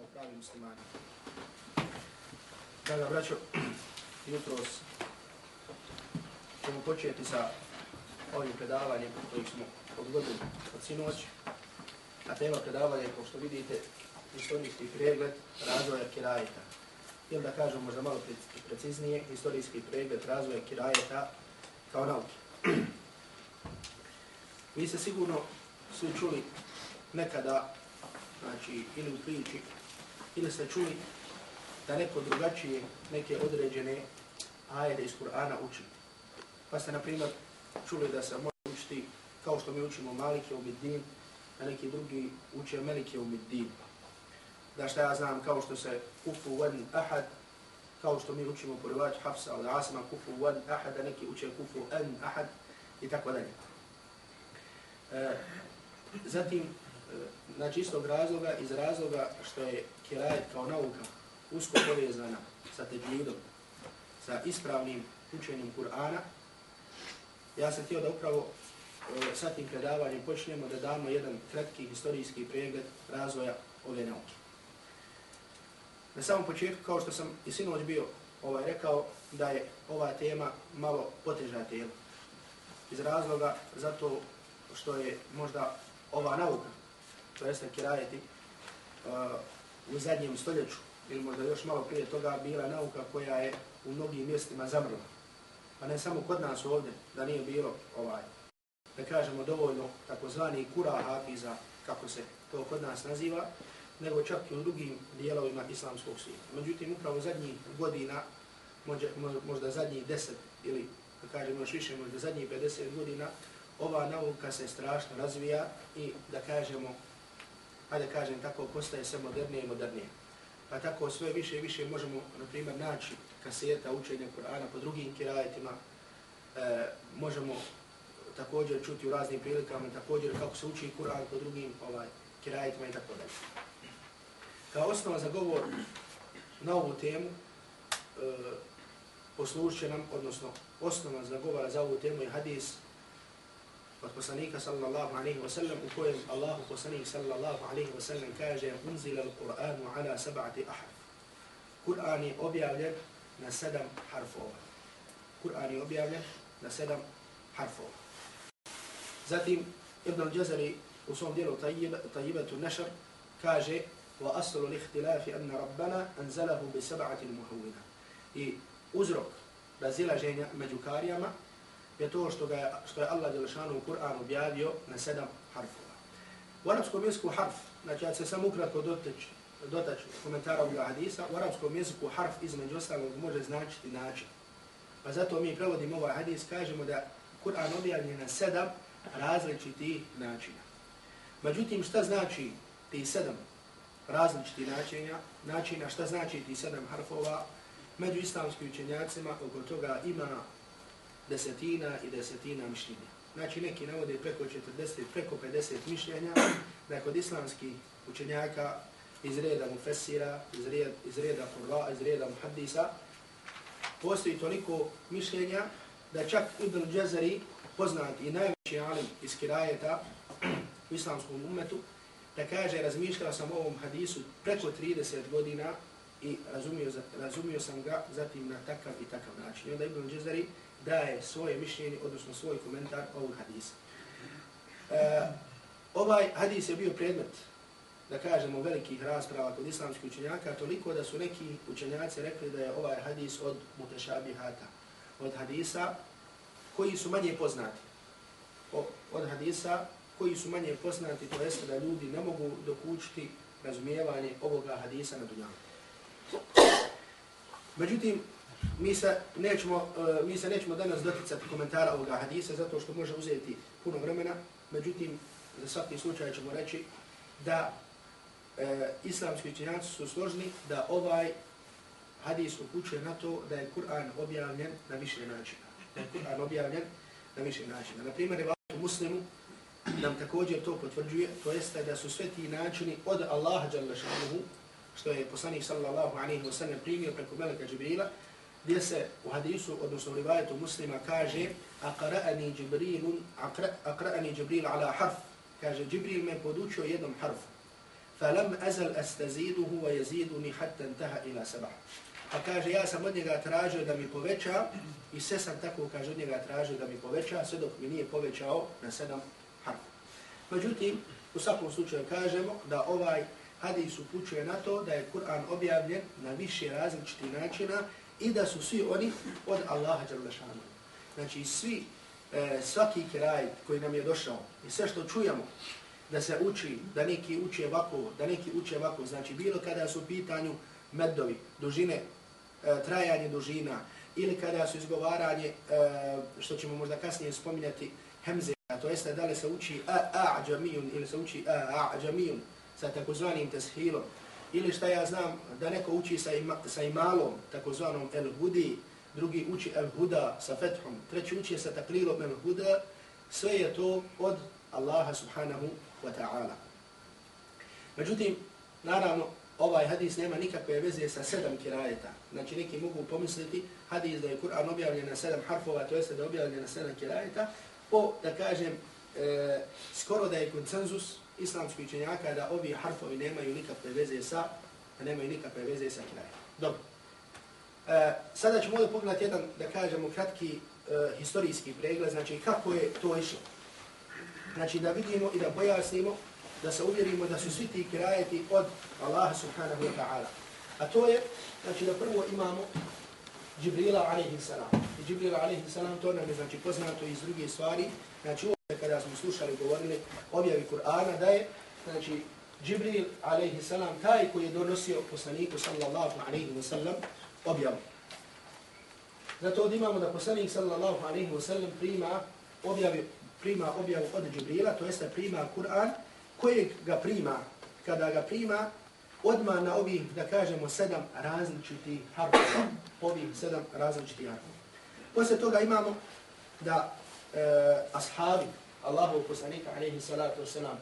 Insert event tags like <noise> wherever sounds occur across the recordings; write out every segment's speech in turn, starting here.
kao pravi muslimani. Draga braćo, <clears throat> jutros ćemo početi sa ovim predavanjem koji smo odgodili od sinoć. A tema predavanja je, kao što vidite, istorijski pregled razvoja kirajeta. Ili da kažem možda malo preciznije, istorijski pregled razvoja kirajeta kao nauke. <clears throat> Vi ste sigurno svi čuli nekada, znači, ili u priči, ili ste čuli da neko drugačije neke određene ajede iz Kur'ana uči. Pa ste, na primjer, čuli da se može učiti kao što mi učimo Malike u Middin, a neki drugi uče Melike u Middin. Da šta ja znam, kao što se kufu van ahad, kao što mi učimo porivač Hafsa od Asma, kufu van ahad, a neki uče kufu an ahad, i tako dalje. E, zatim, znači istog razloga, iz razloga što je kirajet kao nauka usko povezana sa tebljidom, sa ispravnim učenjem Kur'ana, ja sam htio da upravo e, sa tim predavanjem počnemo da damo jedan kratki historijski pregled razvoja ove nauke. Na samom početku, kao što sam i sinoć bio ovaj, rekao, da je ova tema malo potežna tema. Iz razloga zato što je možda ova nauka, to jeste kirajeti, uh, u zadnjem stoljeću, ili možda još malo prije toga, bila nauka koja je u mnogim mjestima zamrla. Pa ne samo kod nas ovdje, da nije bilo ovaj, da kažemo dovoljno takozvani kura hafiza, kako se to kod nas naziva, nego čak i u drugim dijelovima islamskog svijeta. Međutim, upravo zadnjih godina, možda, možda zadnjih deset ili da kažemo još više, možda zadnjih 50 godina, ova nauka se strašno razvija i da kažemo, hajde kažem tako, postaje sve modernije i modernije. Pa tako sve više i više možemo, na primjer, naći kaseta učenja Kur'ana po drugim kirajetima, e, možemo također čuti u raznim prilikama, također kako se uči Kur'an po drugim ovaj, kirajetima i tako dalje. Kao osnova za govor na ovu temu, e, poslušće nam, odnosno osnova za govora za ovu temu je hadis od poslanika sallallahu alaihi wa sallam u kojem Allahu poslanik sallallahu alaihi wa sallam kaže unzila al-Qur'anu ala sab'ati ahraf. Kur'an je objavljen na sedam harfova. Kur'an je objavljen na sedam harfova. Zatim Ibn al-Jazari u svom dijelu Tajibatu Nešar kaže wa aslu l-ihtilafi anna rabbana anzalahu bi sab'ati muhawina. I uzrok razilaženja među karijama je to što, ga, što je Allah Đelešanu u Kur'an objavio na sedam harfova. U arapskom jeziku harf, znači ja se sam ukratko dotaći dotać komentara ovoga hadisa, u arapskom jeziku harf između ostalog može značiti način. Pa zato mi prevodimo ovaj hadis, kažemo da Kur'an objavljen na sedam različiti načina. Međutim, šta znači ti sedam različiti načina, načina šta znači ti sedam harfova, među islamskim učenjacima oko toga ima desetina i desetina mišljenja. Znači neki navode preko 40, preko 50 mišljenja, da kod islamskih učenjaka iz reda mufessira, iz reda, iz reda kurva, iz reda muhaddisa, postoji toliko mišljenja da čak Ibn Džezari, poznat i najveći alim iz kirajeta u islamskom umetu, da kaže, razmišljao sam o ovom hadisu preko 30 godina i razumio, razumio sam ga zatim na takav i takav način. I onda Ibn Džezari daje svoje mišljenje, odnosno svoj komentar ovog hadisa. E, ovaj hadis je bio predmet, da kažemo, velikih rasprava kod islamskih učenjaka, toliko da su neki učenjaci rekli da je ovaj hadis od mutešabihata, od hadisa koji su manje poznati. O, od hadisa koji su manje poznati, to jeste da ljudi ne mogu dokučiti razumijevanje ovoga hadisa na dunjavu. Međutim, mi se nećemo, uh, mi se nećemo danas doticati komentara ovoga hadisa zato što može uzeti puno vremena. Međutim, za svaki slučaj ćemo reći da e, islamski učenjaci su složni da ovaj hadis upućuje na to da je Kur'an objavljen na više načina. Da je Kur'an objavljen na više načina. Na primjer, u muslimu nam također to potvrđuje, to jeste da su sve ti načini od Allaha što je poslanik sallallahu alaihi wa sallam primio preko Meleka Džibrila, gdje se u hadisu, odnosno u rivajetu muslima kaže Aqra'ani Jibril, aqra'ani akra, Jibril ala harf. Kaže, Jibril me podučio jednom harfu. Falam azal astaziduhu wa yaziduni hatta antaha ila sabah. Pa kaže, ja sam od njega tražio da mi poveća i sve sam tako, kaže, od njega tražio da mi poveća, sve dok mi nije povećao na sedam harfu. Međutim, u svakom slučaju kažemo da ovaj hadis upućuje na to da je Kur'an objavljen na više različitih načina i da su svi oni od Allaha Đalešanu. Znači, svi, e, svaki kiraj koji nam je došao i sve što čujemo da se uči, da neki uči ovako, da neki uči ovako, znači bilo kada su u pitanju medovi, dužine e, trajanje dužina ili kada su izgovaranje, e, što ćemo možda kasnije spominjati, hemze, to jeste da li se uči a-a-đamijun ili se uči a-a-đamijun sa takozvanim teshilom, ili šta ja znam da neko uči sa, ima, sa imalom, takozvanom el-hudi, drugi uči el-huda sa fethom, treći uči sa taklilom el-huda, sve je to od Allaha subhanahu wa ta'ala. Međutim, naravno, ovaj hadis nema nikakve veze sa sedam kirajeta. Znači neki mogu pomisliti hadis da je Kur'an objavljen na sedam harfova, to jeste da je objavljen na sedam kirajeta, po, da kažem, e, skoro da je koncenzus islamskih učenjaka da ovi harfovi nemaju nikakve veze sa, nemaju nikakve veze sa kirajetom. Dobro. E, sada ćemo ovdje pogledati jedan, da kažemo, kratki e, historijski pregled, znači kako je to išlo. Znači da vidimo i da pojasnimo da se uvjerimo da su svi ti kirajeti od Allaha subhanahu wa ta'ala. A to je, znači da prvo imamo Džibrila alaihi salam. I Džibrila alaihi salam to nam je znači poznato iz druge stvari. Znači kada smo slušali, govorili objavi Kur'ana da je, znači Džibril alaihi salam taj koji je donosio poslaniku sallallahu alaihi wa sallam objavu. Zato ovdje imamo da poslanik sallallahu alaihi wa sallam prima objavi prima objavu od Džibrila, to jeste prima Kur'an, kojeg ga prima, kada ga prima, odma na ovih, da kažemo, sedam različitih harfova, ovih sedam različitih harfova. Poslije toga imamo da e, ashabi Allahu poslanika, alaihi salatu wasalam,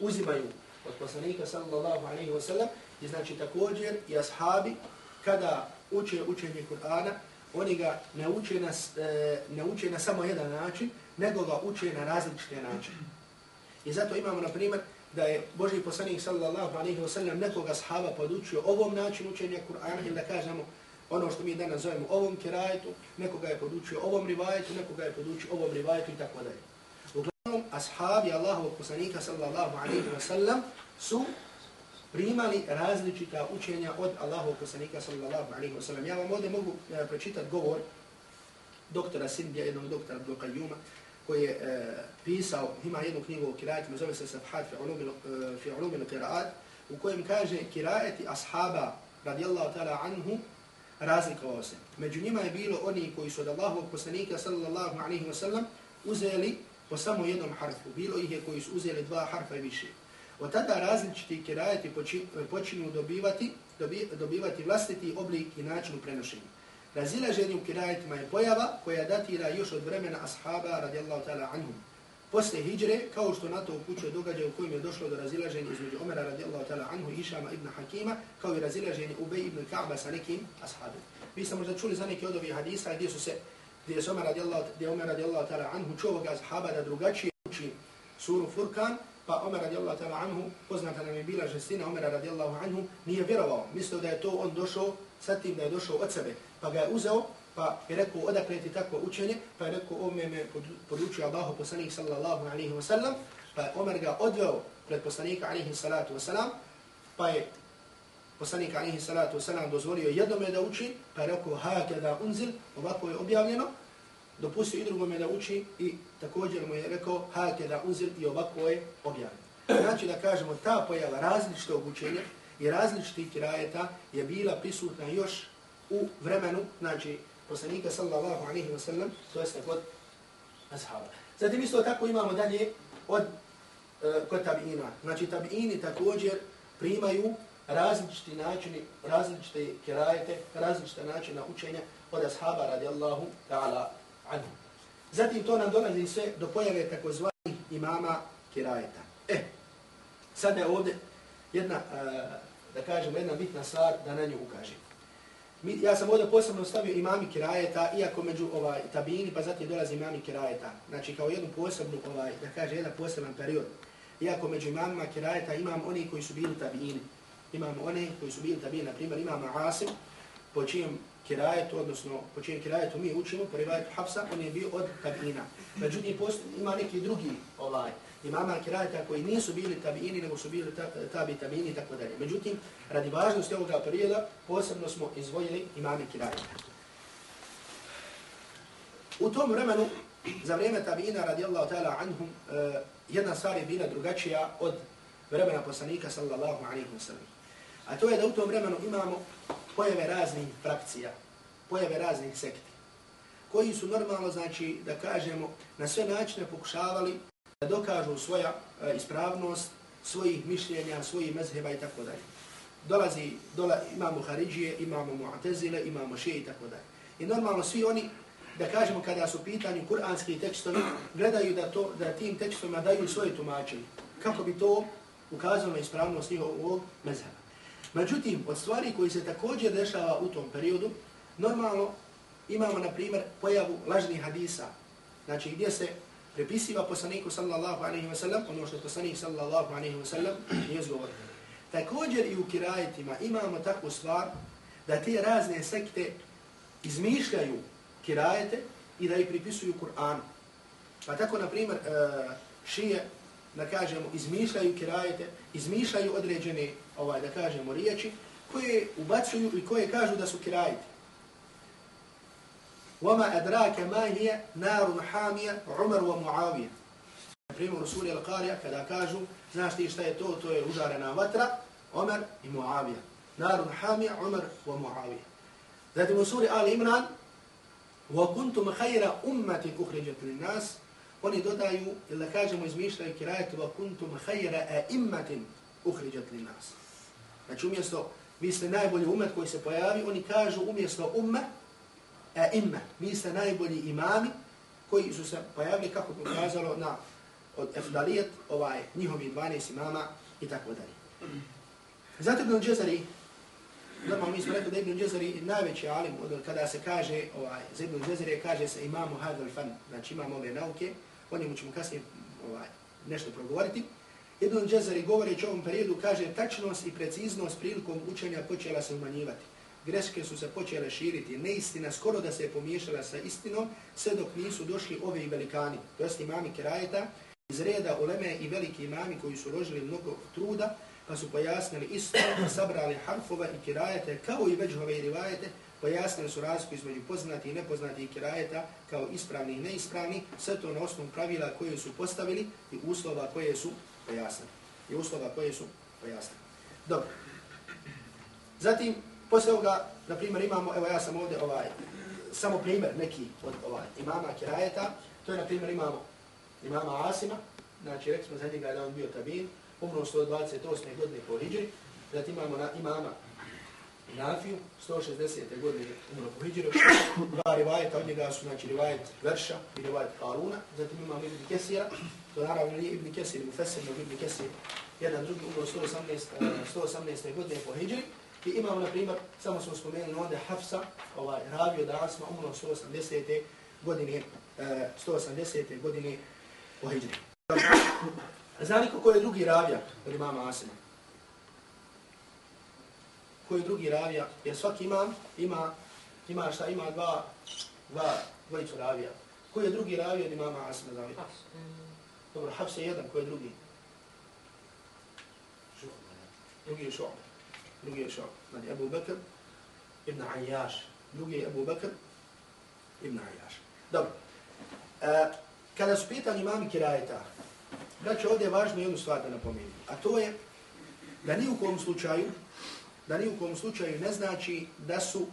uzimaju od poslanika, sallallahu alaihi wasalam, i znači također i ashabi, kada uče učenje Kur'ana, oni ga ne uče, na, e, ne uče na samo jedan način, nego ga uče na različite načine. I zato imamo, na primjer, da je Boži poslanik sallallahu alaihi ve sellem nekoga sahaba podučio ovom načinu učenja Kur'ana ili da kažemo ono što mi danas zovemo ovom kirajetu, nekoga je podučio ovom rivajetu, nekoga je podučio ovom rivajetu i tako dalje. Uglavnom, ashabi Allahovog poslanika sallallahu alaihi wa sallam su primali različita učenja od Allahovog poslanika sallallahu alaihi wa sallam. Ja vam ovdje mogu e, uh, pročitati govor doktora Sindija, jednog doktora Abdul Qayyuma, koji je e, pisao, ima jednu knjigu o kirajetima, zove se Safhat fi ulumi e, kiraat, u kojem kaže kirajeti ashaba radijallahu ta'ala anhu razlikovao se. Među njima je bilo oni koji su od Allahovog poslanika sallallahu alaihi wa sallam uzeli po samo jednom harfu. Bilo ih je koji su uzeli dva harfa i više. Od tada različiti kirajeti počinju dobivati, dobivati vlastiti oblik i način prenošenja. Razilaženje u kirajetima je pojava koja datira još od vremena ashaba radijallahu ta'ala anhum. Posle hijre, kao što na to upućuje događaj u kojem je došlo do razilaženja između Omera radijallahu ta'ala anhu i Išama ibn Hakima, kao i razilaženje Ubej ibn Ka'ba sa nekim ashabima. Vi ste možda čuli za neke od ovih hadisa gdje su se, gdje je Omer radijallahu, gdje Omer radijallahu ta'ala anhu čuo ga ashaba da drugačije uči suru Furkan, pa Omer radijallahu ta'ala anhu, poznata nam je bila žestina Omera radijallahu anhu, nije vjerovao. Mislio da je to on došao, sa tim da je došao od sebe pa ga je uzeo, pa je rekao odakle ti takvo učenje, pa je rekao ome me podučio Allahu poslanik sallallahu alaihi wa sallam, pa je Omer ga odveo pred poslanika alaihi salatu wa sallam, pa je poslanik alihi salatu wasalam dozvolio jednome da uči, pa je rekao hake da unzil, ovako je objavljeno, dopustio i drugome da uči i također mu je rekao hake da unzil i ovako je objavljeno. Znači da kažemo ta pojava različitog učenja i različitih kirajeta je bila prisutna još u vremenu, znači, poslanika sallallahu alaihi wa sallam, to jeste kod ashaba. Zatim isto tako imamo dalje od uh, kod tabiina. Znači, tabiini također primaju različiti načini, različite kirajete, različite načina učenja od ashaba radijallahu ta'ala anhu. Zatim to nam dolazi sve do pojave takozvanih imama kirajeta. E, sada je ovdje jedna, e, da kažemo, jedna bitna stvar da na nju ukažem. Mi, ja sam ovdje posebno stavio imami kirajeta, iako među ovaj, tabini, pa zatim dolazi imami kirajeta. Znači kao jednu posebnu, ovaj, da kaže, jedan poseban period. iako među imamima kirajeta imam oni koji su bili tabiini. Imam oni koji su bili tabiini, na primjer imam Asim, po čijem kirajetu, odnosno po čijem kirajetu mi učimo, po rivajetu Hafsa, on je bio od tabina. Međutim, ima neki drugi ovaj, imama kirajeta koji nisu bili tabiini, nego su bili tabi tabiini i tako dalje. Međutim, radi važnosti ovoga perioda, posebno smo izvojili imame kirajeta. U tom vremenu, za vrijeme tabina, radijallahu ta'ala anhum, uh, jedna stvar je bila drugačija od vremena poslanika sallallahu alaihi wa sallam. A to je da u tom vremenu imamo pojave raznih frakcija, pojave raznih sekti, koji su normalno, znači, da kažemo, na sve načine pokušavali da dokažu svoja e, ispravnost, svojih mišljenja, svojih mezheba i tako dalje. Dolazi, dola, imamo Haridžije, imamo Mu'tezile, imamo Šije i tako dalje. I normalno svi oni da kažemo kada su pitanju kuranski tekstovi, gledaju da to da tim tekstovima daju svoje tumačenje. Kako bi to ukazalo na ispravnost njihovog mezheba. Međutim, od stvari koji se također dešava u tom periodu, normalno imamo, na primjer, pojavu lažnih hadisa. Znači, gdje se prepisiva poslaniku sallallahu alaihi wa sallam, ono što je poslanik sallallahu alaihi wa sallam nije zgovorio. Također i u kirajetima imamo takvu stvar da te razne sekte izmišljaju kirajete i da ih pripisuju Kur'anu. Pa tako, na primjer, e, šije, da kažemo, izmišljaju kirajete, izmišljaju određene, ovaj, da kažemo, riječi, koje ubacuju i koje kažu da su kirajete. Wama adrake ma hiya narun hamija Umar wa Muawija. Na primjer, Rasuli al-Qarija, kada kažu, znaš ti šta je to, to je užarena vatra, Umar i Muawija. Narun hamija Umar wa Muawija. Zatim u suri Ali Imran, وَكُنْتُمْ خَيْرَ أُمَّةٍ أُخْرِجَتْ لِلنَّاسِ oni dodaju, ili da kažemo, izmišljaju kirajetu, va kuntum hajra e immatin uhriđat li nas. Znači, umjesto, vi ste najbolji umet koji se pojavi, oni kažu, umjesto umme, e imme, vi ste najbolji imami koji su se pojavili, kako pokazalo na od Efdalijet, ovaj, njihovi 12 imama i tako dalje. Zato Ibn Džezari, normalno mi smo rekli da Ibn Džezari je najveći alim, od kada se kaže, ovaj, za Ibn Džezari kaže se imamu Hadal Fan, znači imamo ove nauke, o njemu ćemo kasnije ovaj, nešto progovoriti. Ibn Džezari govoreći o ovom periodu kaže tačnost i preciznost prilikom učenja počela se umanjivati. Greške su se počele širiti, neistina skoro da se je pomiješala sa istinom, sve dok nisu došli ove i velikani, to jest imami Kerajeta, iz reda uleme i veliki imami koji su ložili mnogo truda, pa su pojasnili isto, pa sabrali harfove i kirajete, kao i veđhove i rivajete, pojasnili su razliku između poznati i nepoznati kirajeta, kao ispravni i neispravni, sve to na osnovu pravila koje su postavili i uslova koje su pojasnili. I uslova koje su pojasnili. Dobro. Zatim, posle ovoga, na primjer, imamo, evo ja sam ovdje ovaj, samo primjer neki od ovaj, imama kirajeta, to je na primjer imamo imama Asima, znači rekli smo za njega da on bio tabin, umro 128. godine po Hidžri, zatim imamo na imama Nafiju, 160. godine umro po Hidžri, dva rivajeta od njega su, znači rivajet Verša i rivajet Karuna, zatim imamo Ibn Kesira, to naravno nije Ibn Kesir, Mufesir, nego Ibn Kesir, jedan drugi umro 118. 118. Eh, godine po Hidžri, I imamo, na primjer, samo smo spomenuli onda Hafsa, ovaj, ravio da Asma, umro 180. godine, eh, 180. godine po Hidžri. Zna niko ko je drugi ravija od imama Asima? Koji je drugi ravija? Jer svaki imam ima, ima šta, ima dva, dva, dvojicu ravija. Koji je drugi ravija od imama Asma Zna Hafs. Dobro, Hafs je jedan, koji je drugi? Drugi je Šu'b. Drugi je Šu'b. Znači, Abu Bekr ibn Ayyash. Drugi je Abu Bekr ibn Ayyash. Dobro. E, kada su pitali imam kirajeta, Znači ovdje je važno jednu stvar da napomenem, a to je da ni u kom slučaju, da ni u kom slučaju ne znači da su,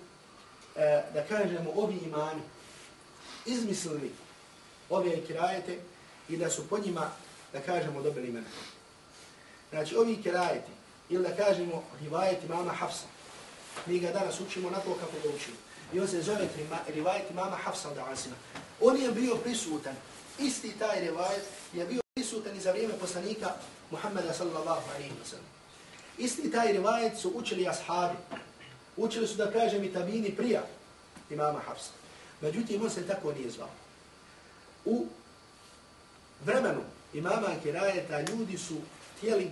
e, da kažemo, ovi imani izmislili ove kirajete i da su po njima, da kažemo, dobili imena. Znači ovi kirajeti, ili da kažemo rivajeti mama Hafsa, mi ga danas učimo onako kako ga učimo. I on se zove rivajeti mama Hafsa od Asima. On je bio prisutan, isti taj rivajet je bio prisutan i za vrijeme poslanika Muhammeda sallallahu alaihi wa sallam. Isti taj rivajet su učili ashabi. Učili su da kažem i tabini prija imama Hafsa. Međutim, on se tako nije zvao. U vremenu imama kirajeta ljudi su htjeli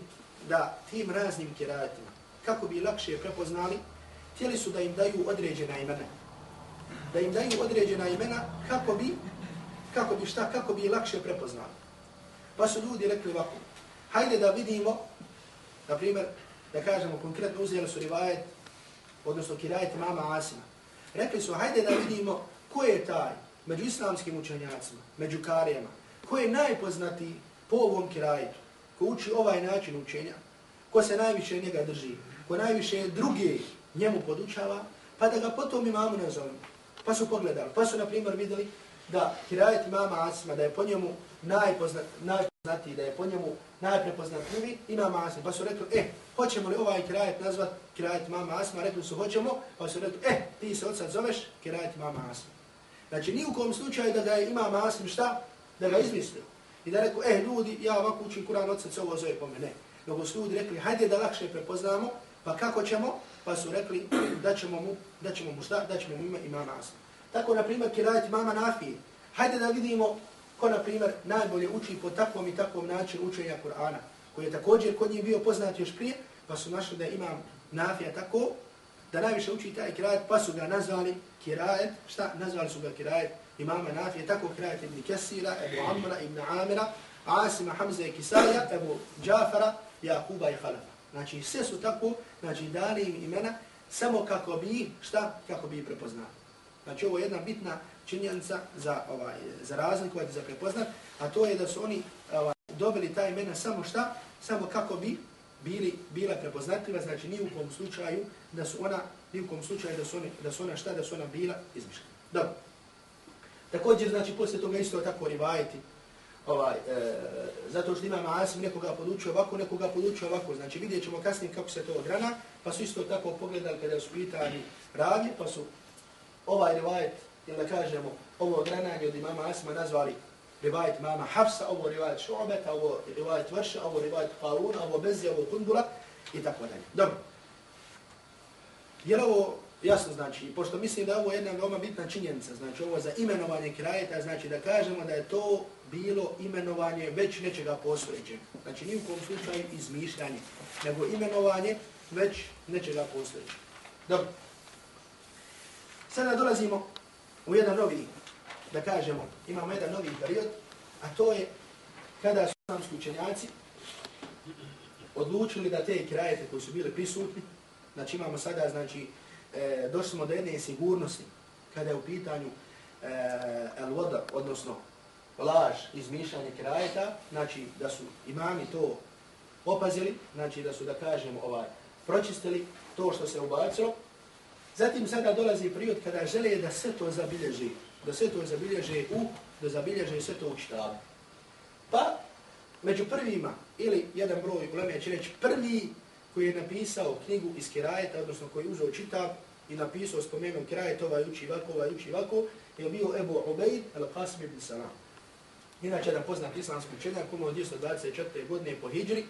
da tim raznim kirajetima, kako bi lakše prepoznali, htjeli su da im daju određena imena. Da im daju određena imena kako bi, kako bi šta, kako bi lakše prepoznali. Pa su ljudi rekli ovako, hajde da vidimo, na primjer, da kažemo konkretno uzeli su rivajet, odnosno kirajet mama Asima. Rekli su, hajde da vidimo ko je taj među islamskim učenjacima, među karijama, ko je najpoznatiji po ovom kirajetu, ko uči ovaj način učenja, ko se najviše njega drži, ko najviše druge njemu podučava, pa da ga potom imamo nazovemo. Pa su pogledali, pa su na primjer vidjeli da kirajet mama Asima, da je po njemu najpoznat, znati da je po njemu najprepoznatljiviji, ima Asma. Pa su rekli, e, hoćemo li ovaj kirajet nazvat kirajet mama Asma? Rekli su, hoćemo, pa su rekli, e, ti se od sad zoveš kirajet mama Asma. Znači, ni u kom slučaju da ga je ima Asma šta? Da ga izmislio. I da rekao, e, ljudi, ja ovako učim Kur'an od se ovo zove po mene. Nego su ljudi rekli, hajde da lakše prepoznamo, pa kako ćemo? Pa su rekli, da ćemo mu, da ćemo mu šta? Da ćemo mu ima imam Asma. Tako, na primjer, kirajet mama Nafije. Hajde da vidimo ko, na primjer, najbolje uči po takvom i takvom načinu učenja Kur'ana, koji je također kod njih bio poznat još prije, pa su našli da imam Nafija tako, da najviše uči taj kirajet, pa su ga nazvali kirajet, šta? Nazvali su ga kirajet imama Nafije, tako kirajet ibn Kesira, Ebu Amra, ibn Amira, Asima, Hamza i Kisaja, Ebu Džafara, Jakuba i Halafa. Znači, sve su tako, znači, dali im imena, samo kako bi, šta? Kako bi prepoznali. Znači, ovo je jedna bitna činjenica za, ovaj, za razlikovati, za prepoznat, a to je da su oni ovaj, dobili ta imena samo šta? Samo kako bi bili bila prepoznatljiva, znači ni u kom slučaju da su ona ni u kom slučaju da su, oni, da su ona šta, da su ona bila izmišljena. Dobro. Također, znači, poslije toga isto tako rivajiti, ovaj, e, zato što imamo Asim nekoga podučio ovako, nekoga podučio ovako, znači vidjet ćemo kasnije kako se to odgrana, pa su isto tako pogledali kada su pitani radi pa su ovaj rivajet, ili da kažemo, ovo odgrananje od imama Asma nazvali rivajet mama Hafsa, ovo rivajet Šu'beta, ovo rivajet Vrša, ovo rivajet Qaruna, ovo Bezija, ovo Kundula i tako dalje. Dobro. Jer ovo jasno znači, pošto mislim da ovo je jedna veoma bitna činjenica, znači ovo za imenovanje krajeta, znači da kažemo da je to bilo imenovanje već nečega postojećeg. Znači ni u kom slučaju izmišljanje, nego imenovanje već nečega postojećeg. Dobro. Sada dolazimo u jedan novi da kažemo, imamo jedan novi period, a to je kada su islamski učenjaci odlučili da te krajete koji su bili prisutni, znači imamo sada, znači, e, došli smo do jedne sigurnosti kada je u pitanju e, el voda, odnosno laž izmišljanje krajeta, znači da su imami to opazili, znači da su, da kažemo, ovaj, pročistili to što se ubacilo. Zatim sada dolazi period kada žele da sve to zabilježi da sve to zabilježe u, da zabilježe sve to u štabu. Pa, među prvima, ili jedan broj, uleme će reći, prvi koji je napisao knjigu iz Kirajeta, odnosno koji je uzao čitav i napisao, spomenom Kirajet, ovaj uči ovako, ovaj uči ovako, je bio Ebu Ubejd al-Qasim ibn Salam. Inače, jedan poznat islamski učenjak, koji od 224. godine po Hidžri.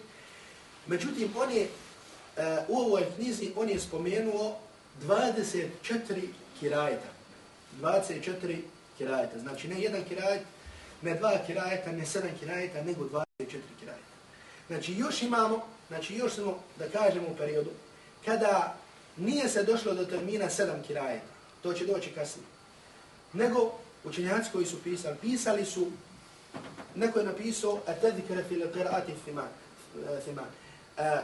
Međutim, on je, uh, u ovoj knjizi, on je spomenuo 24 kirajeta. 24 kirajeta. Znači ne jedan kirajet, ne dva kirajeta, ne sedam kirajeta, nego 24 kirajeta. Znači još imamo, znači još smo, da kažemo u periodu, kada nije se došlo do termina sedam kirajeta, to će doći kasnije, nego učenjaci koji su pisali, pisali su, neko je napisao, a tedikre fil qiraati thiman, thiman, eh,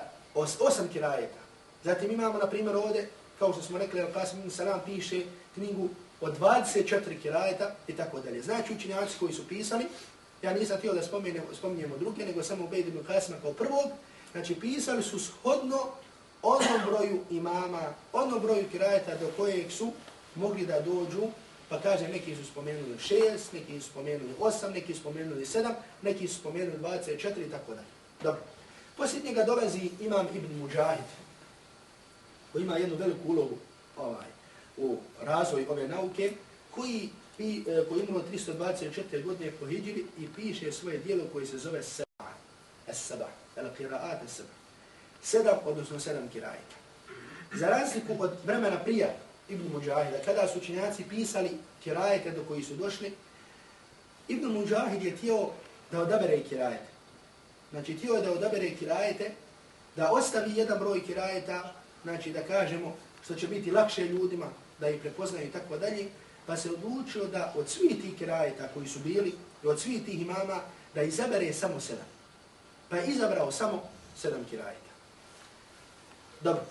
osam kirajeta. Zatim imamo, na primjer, ovdje, kao što smo rekli, Al-Qasim Salam piše knjigu od 24 kirajeta i tako dalje. Znači učinjaci koji su pisali, ja nisam htio da spominjemo druge, nego samo Ubejd ibn Qasima kao prvog, znači pisali su shodno onom broju imama, onom broju kirajeta do kojeg su mogli da dođu, pa kaže neki su spomenuli šest, neki su spomenuli osam, neki su spomenuli sedam, neki su spomenuli 24 i tako dalje. Dobro. Poslije njega dolazi imam Ibn Mujahid, koji ima jednu veliku ulogu ovaj, u razvoju ove nauke, koji, pi, e, koji imao 324 godine po hijđiri i piše svoje dijelo koje se zove Seba. Es-Seba. El Qiraat Es-Seba. Sedam, odnosno sedam kirajita. Za razliku od vremena prija Ibn Mujahida, kada su učenjaci pisali kirajete do koji su došli, Ibn Mujahid je tijelo da odabere kirajete. Znači, tijelo je da odabere kirajete, da ostavi jedan broj kirajeta, znači da kažemo što će biti lakše ljudima, da ih prepoznaju i tako dalje, pa se odlučio da od svih tih kirajeta koji su bili, i od svih tih imama, da izabere samo sedam. Pa je izabrao samo sedam kirajeta. Dobro.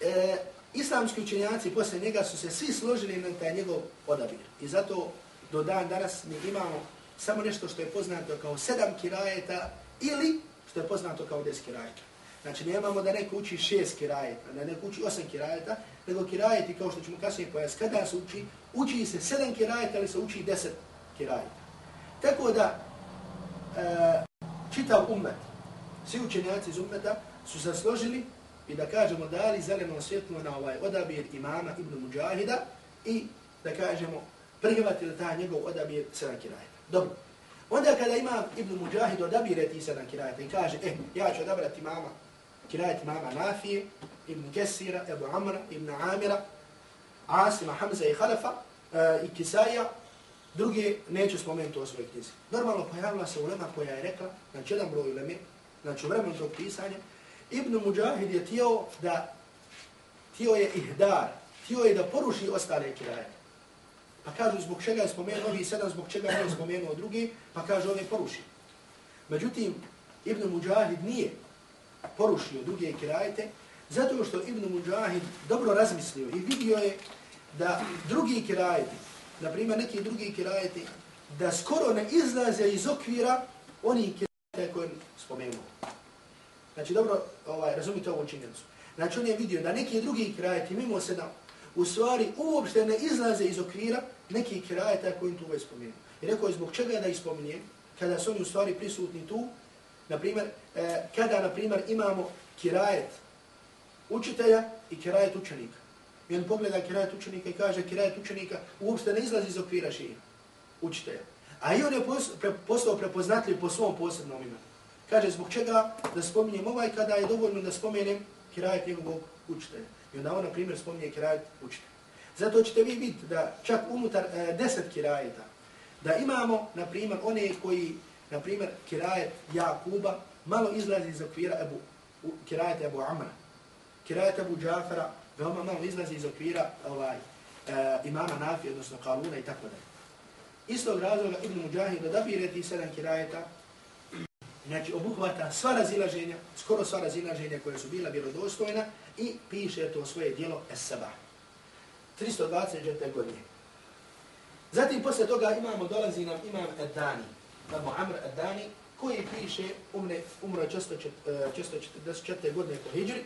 E, islamski učenjaci posle njega su se svi složili na taj njegov odabir. I zato do dan danas mi imamo samo nešto što je poznato kao sedam kirajeta ili što je poznato kao des kirajeta. Znači, nemamo da neko uči šest kirajeta, da neko uči osam kirajeta, nego kirajeti, kao što ćemo kasnije pojasniti, kada se uči, uči se sedam kirajeta ili se uči deset kirajeta. Tako da, e, čitav umet, svi učenjaci iz umeta su se složili i da kažemo dali zeleno svjetlo na ovaj odabir imama Ibn Mujahida i da kažemo prihvatili ta njegov odabir sedam kirajeta. Dobro. Onda kada ima Ibn Mujahid odabire ti sedam kirajeta i kaže, eh, ja ću odabrati imama kirajet mama Nafije, Ibn Kesira, Ebu Amra, Ibn Amira, Asima, Hamza i Halefa uh, i Kisaja, drugi neću spomenuti o svojoj knjizi. Normalno pojavila se ulema koja je rekla, znači jedan broj uleme, znači u vremenu tog pisanja, Ibn Mujahid je tijelo da, tio je ihdar, tijelo je da poruši ostale kirajete. Pa kažu zbog čega je spomenuo ovi sedam, zbog čega je spomenuo drugi, pa kaže ove poruši. Međutim, Ibn Mujahid nije porušio druge kirajete, zato što Ibn Mujahid dobro razmislio i vidio je da drugi kirajeti, na primjer neki drugi kirajeti, da skoro ne izlaze iz okvira oni kirajete koje spomenuo. Znači, dobro, ovaj, razumite ovu činjenicu. Znači, on je vidio da neki drugi kirajeti, mimo sedam, u stvari uopšte ne izlaze iz okvira neki kirajeta koji tu već spomenuo. I rekao je zbog čega da ih spominjem, kada su oni u stvari prisutni tu, na primjer, e, kada, na primjer, imamo kirajet učitelja i kirajet učenika. I on pogleda kirajet učenika i kaže kirajet učenika uopšte ne izlazi iz okvira šija učitelja. A i on je postao prepoznatljiv po svom posebnom imenu. Kaže, zbog čega da spominjem ovaj kada je dovoljno da spomenem kirajet njegovog učitelja. I onda on, na primjer, spominje kirajet učitelja. Zato ćete vi vidjeti da čak unutar e, deset kirajeta, da imamo, na primjer, one koji, na primjer, kirajet Jakuba, malo izlazi iz okvira Ebu, kirajet Ebu Amra. Kirajet Ebu Džafara, veoma malo izlazi iz okvira ovaj, e, imama Nafi, odnosno Kaluna i tako dalje. Istog razloga Ibn Mujahid odabire ti sedam kirajeta, znači obuhvata sva razilaženja, skoro sva razilaženja koje su bila vjerodostojna i piše to svoje dijelo Es-Sabah. 324. godine. Zatim posle toga imamo, dolazi nam imam Ad-Dani, Abu Amr Ad-Dani, koji piše, umre, umro često 444. E, godine po Hidžri,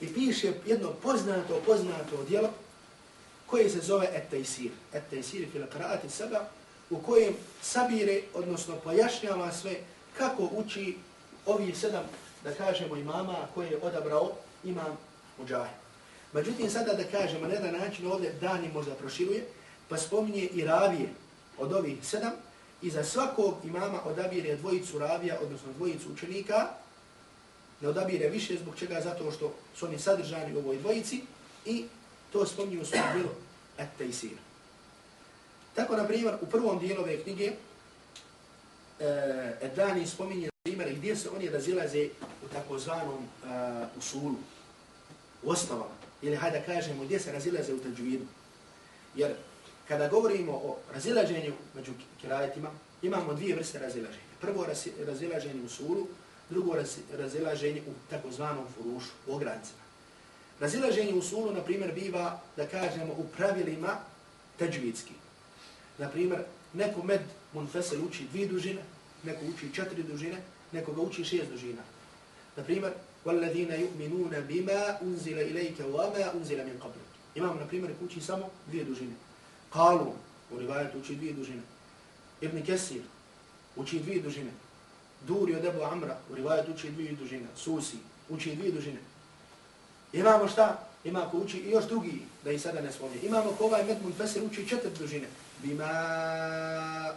i piše jedno poznato, poznato dijelo, koje se zove Et-Tajsir. Et-Tajsir fil qiraati saba, u kojem sabire, odnosno pojašnjava sve kako uči ovih sedam, da kažemo, imama koje je odabrao imam Mujahid. Međutim, sada da kažemo, na jedan način ovdje dani možda proširuje, pa spominje i ravije od ovih sedam, i za svakog imama odabire dvojicu ravija, odnosno dvojicu učenika, ne odabire više zbog čega, zato što su oni sadržani u ovoj dvojici, i to spominje u svom bilo, et. Tako, na primjer, u prvom dijelu ove knjige, e, Dani spominje primjer gdje se oni razilaze u takozvanom e, usulu, u osnovama, ili hajde kažemo gdje se razilaze u tađuidu. Jer kada govorimo o razilaženju među kirajetima, imamo dvije vrste razilaženja. Prvo razilaženje u suru, drugo razilaženje u takozvanom furušu, u ograncima. Razilaženje u suru, na primjer, biva, da kažemo, u pravilima tađuidski. Na primjer, neko med munfesel uči dvije dužine, neko uči četiri dužine, neko ga uči šest dužina. Na primjer, وَالَّذِينَ يُؤْمِنُونَ بِمَا أُنزِلَ إِلَيْكَ وَمَا أُنزِلَ مِنْ قَبْلِ Imam, na primjer, uči samo dvije dužine. Kalu, u rivajetu, uči dvije dužine. Ibn Kesir, uči dvije dužine. Duri od Ebu Amra, u rivajetu, uči dvije dužine. Susi, uči dvije dužine. Imamo šta? Ima ko uči i još drugi, da i sada ne spomnije. Imamo ko ovaj Medmun Vesir uči četiri dužine. Bima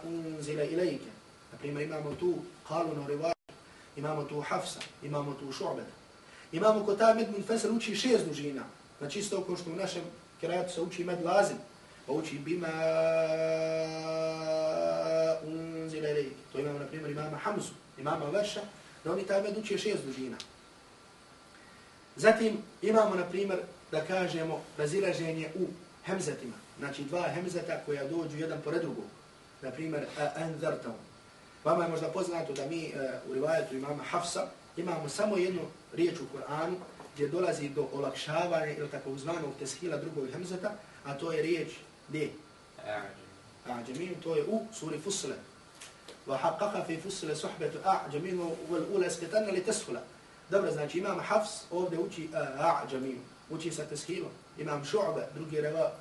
unzila ilajke. Naprimjer, imamo tu Kalu na rivajetu, imamo tu Hafsa, imamo tu Šu'beta. Imamo ko ta Medmun munfesir uči šest dužina. Znači isto ko što u našem kirajatu se uči med lazim pouči bima unzila ilajke. To imamo, na primjer, imama Hamzu, imama Verša, da oni taj med uče šest dužina. Zatim imamo, na primjer, da kažemo razilaženje u hemzetima. Znači dva hemzeta koja dođu jedan pored drugog. Na primjer, anzartav. Vama je možda poznato da mi uh, u rivajetu imama Hafsa, imamo samo jednu riječ u Koranu gdje dolazi do olakšavanja ili tako zvanog teshila drugog hemzeta, a to je riječ gdje? A'đaminu, to je u suri Fusle. وحقق في فصل صحبة أعجمين والأولى اسكتن لتسهل Dobro, znači imam Hafs ovdje uči a'đamiju, uči sa teshilom. Imam Šu'ba, drugi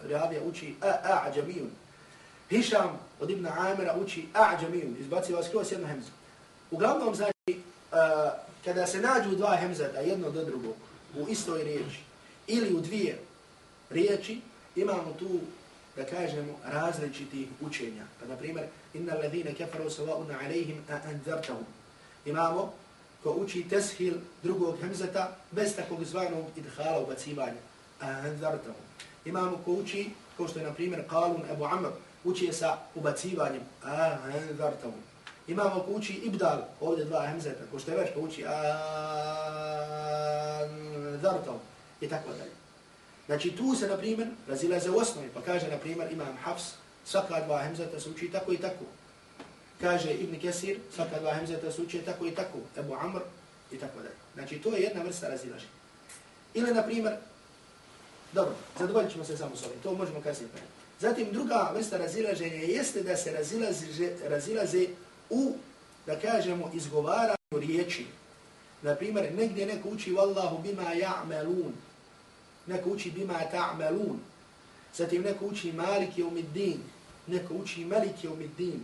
ravija, uči a'đamiju. Hišam od Ibn Amira uči a'đamiju, izbaciva skroz jednu hemzu. Uglavnom, znači, kada se nađu dva hemzata, jedno do drugog, u istoj riječi, ili u dvije riječi, imamo tu, da kažemo, različitih učenja. Pa, na primjer, inna alladhina kafaru sawa'un alaihim a anzartahum. Imamo ko uči teshil drugog hemzeta bez takog zvanog idhala ubacivanja. A anzartahum. Imamo ko uči, kao što je na primjer Qalun Abu Amr, uči sa ubacivanjem. A anzartahum. Imamo ko uči ibdal, ovdje dva hemzeta, ko što je već ko uči anzartahum. I tako dalje. Znači tu se, na primjer, razilaze u osnovi, pa kaže, na primjer, imam Hafs, svaka dva hemzeta se uči tako i tako. Kaže Ibn Kesir, svaka dva hemzeta se uči tako i tako. Ebu Amr i tako dalje. Znači, to je jedna vrsta razilaženja. Ili, na primjer, dobro, zadovoljit ćemo se samo s ovim, to možemo kasnije pojeti. Zatim, druga vrsta razilaženja jeste da se razilaze, razilaze u, da kažemo, izgovaranju riječi. Na primjer, negdje neko uči Wallahu bima ja'melun, neko uči bima ta'malun, zatim neko uči Malik je umiddin, neko uči Malik je umiddin,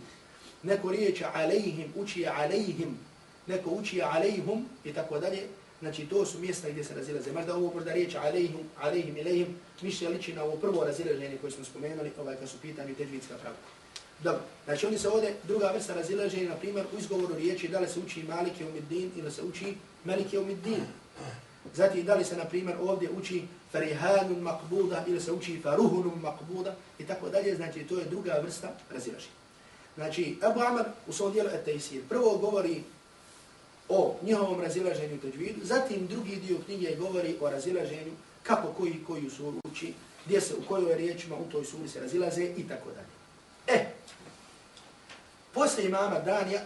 neko riječ alejhim, uči alejhim, neko uči alejhum i tako dalje. Znači to su mjesta gdje se razilaze. Možda ovo možda riječ alejhum, alejhim, ilejhim, više liči na ovo prvo razilaženje koje smo spomenuli, ovaj kad su pitanje teđvitska pravda. Dobro, znači oni se ovdje druga vrsta razilaženja, na primjer, u izgovoru riječi da li se uči Malik je umiddin ili se uči Malik je umiddin. Zatim da li se, na primjer, ovdje uči farihanun makbuda ili se uči faruhunun makbuda i tako dalje, znači to je druga vrsta razilaženja. Znači, Abu Amr u svom dijelu At-Taysir prvo govori o njihovom razilaženju teđvidu, zatim drugi dio knjige govori o razilaženju kako koji koju suru uči, gdje se, u kojoj riječima u toj suri se razilaze i tako dalje. E, posle imama Danija,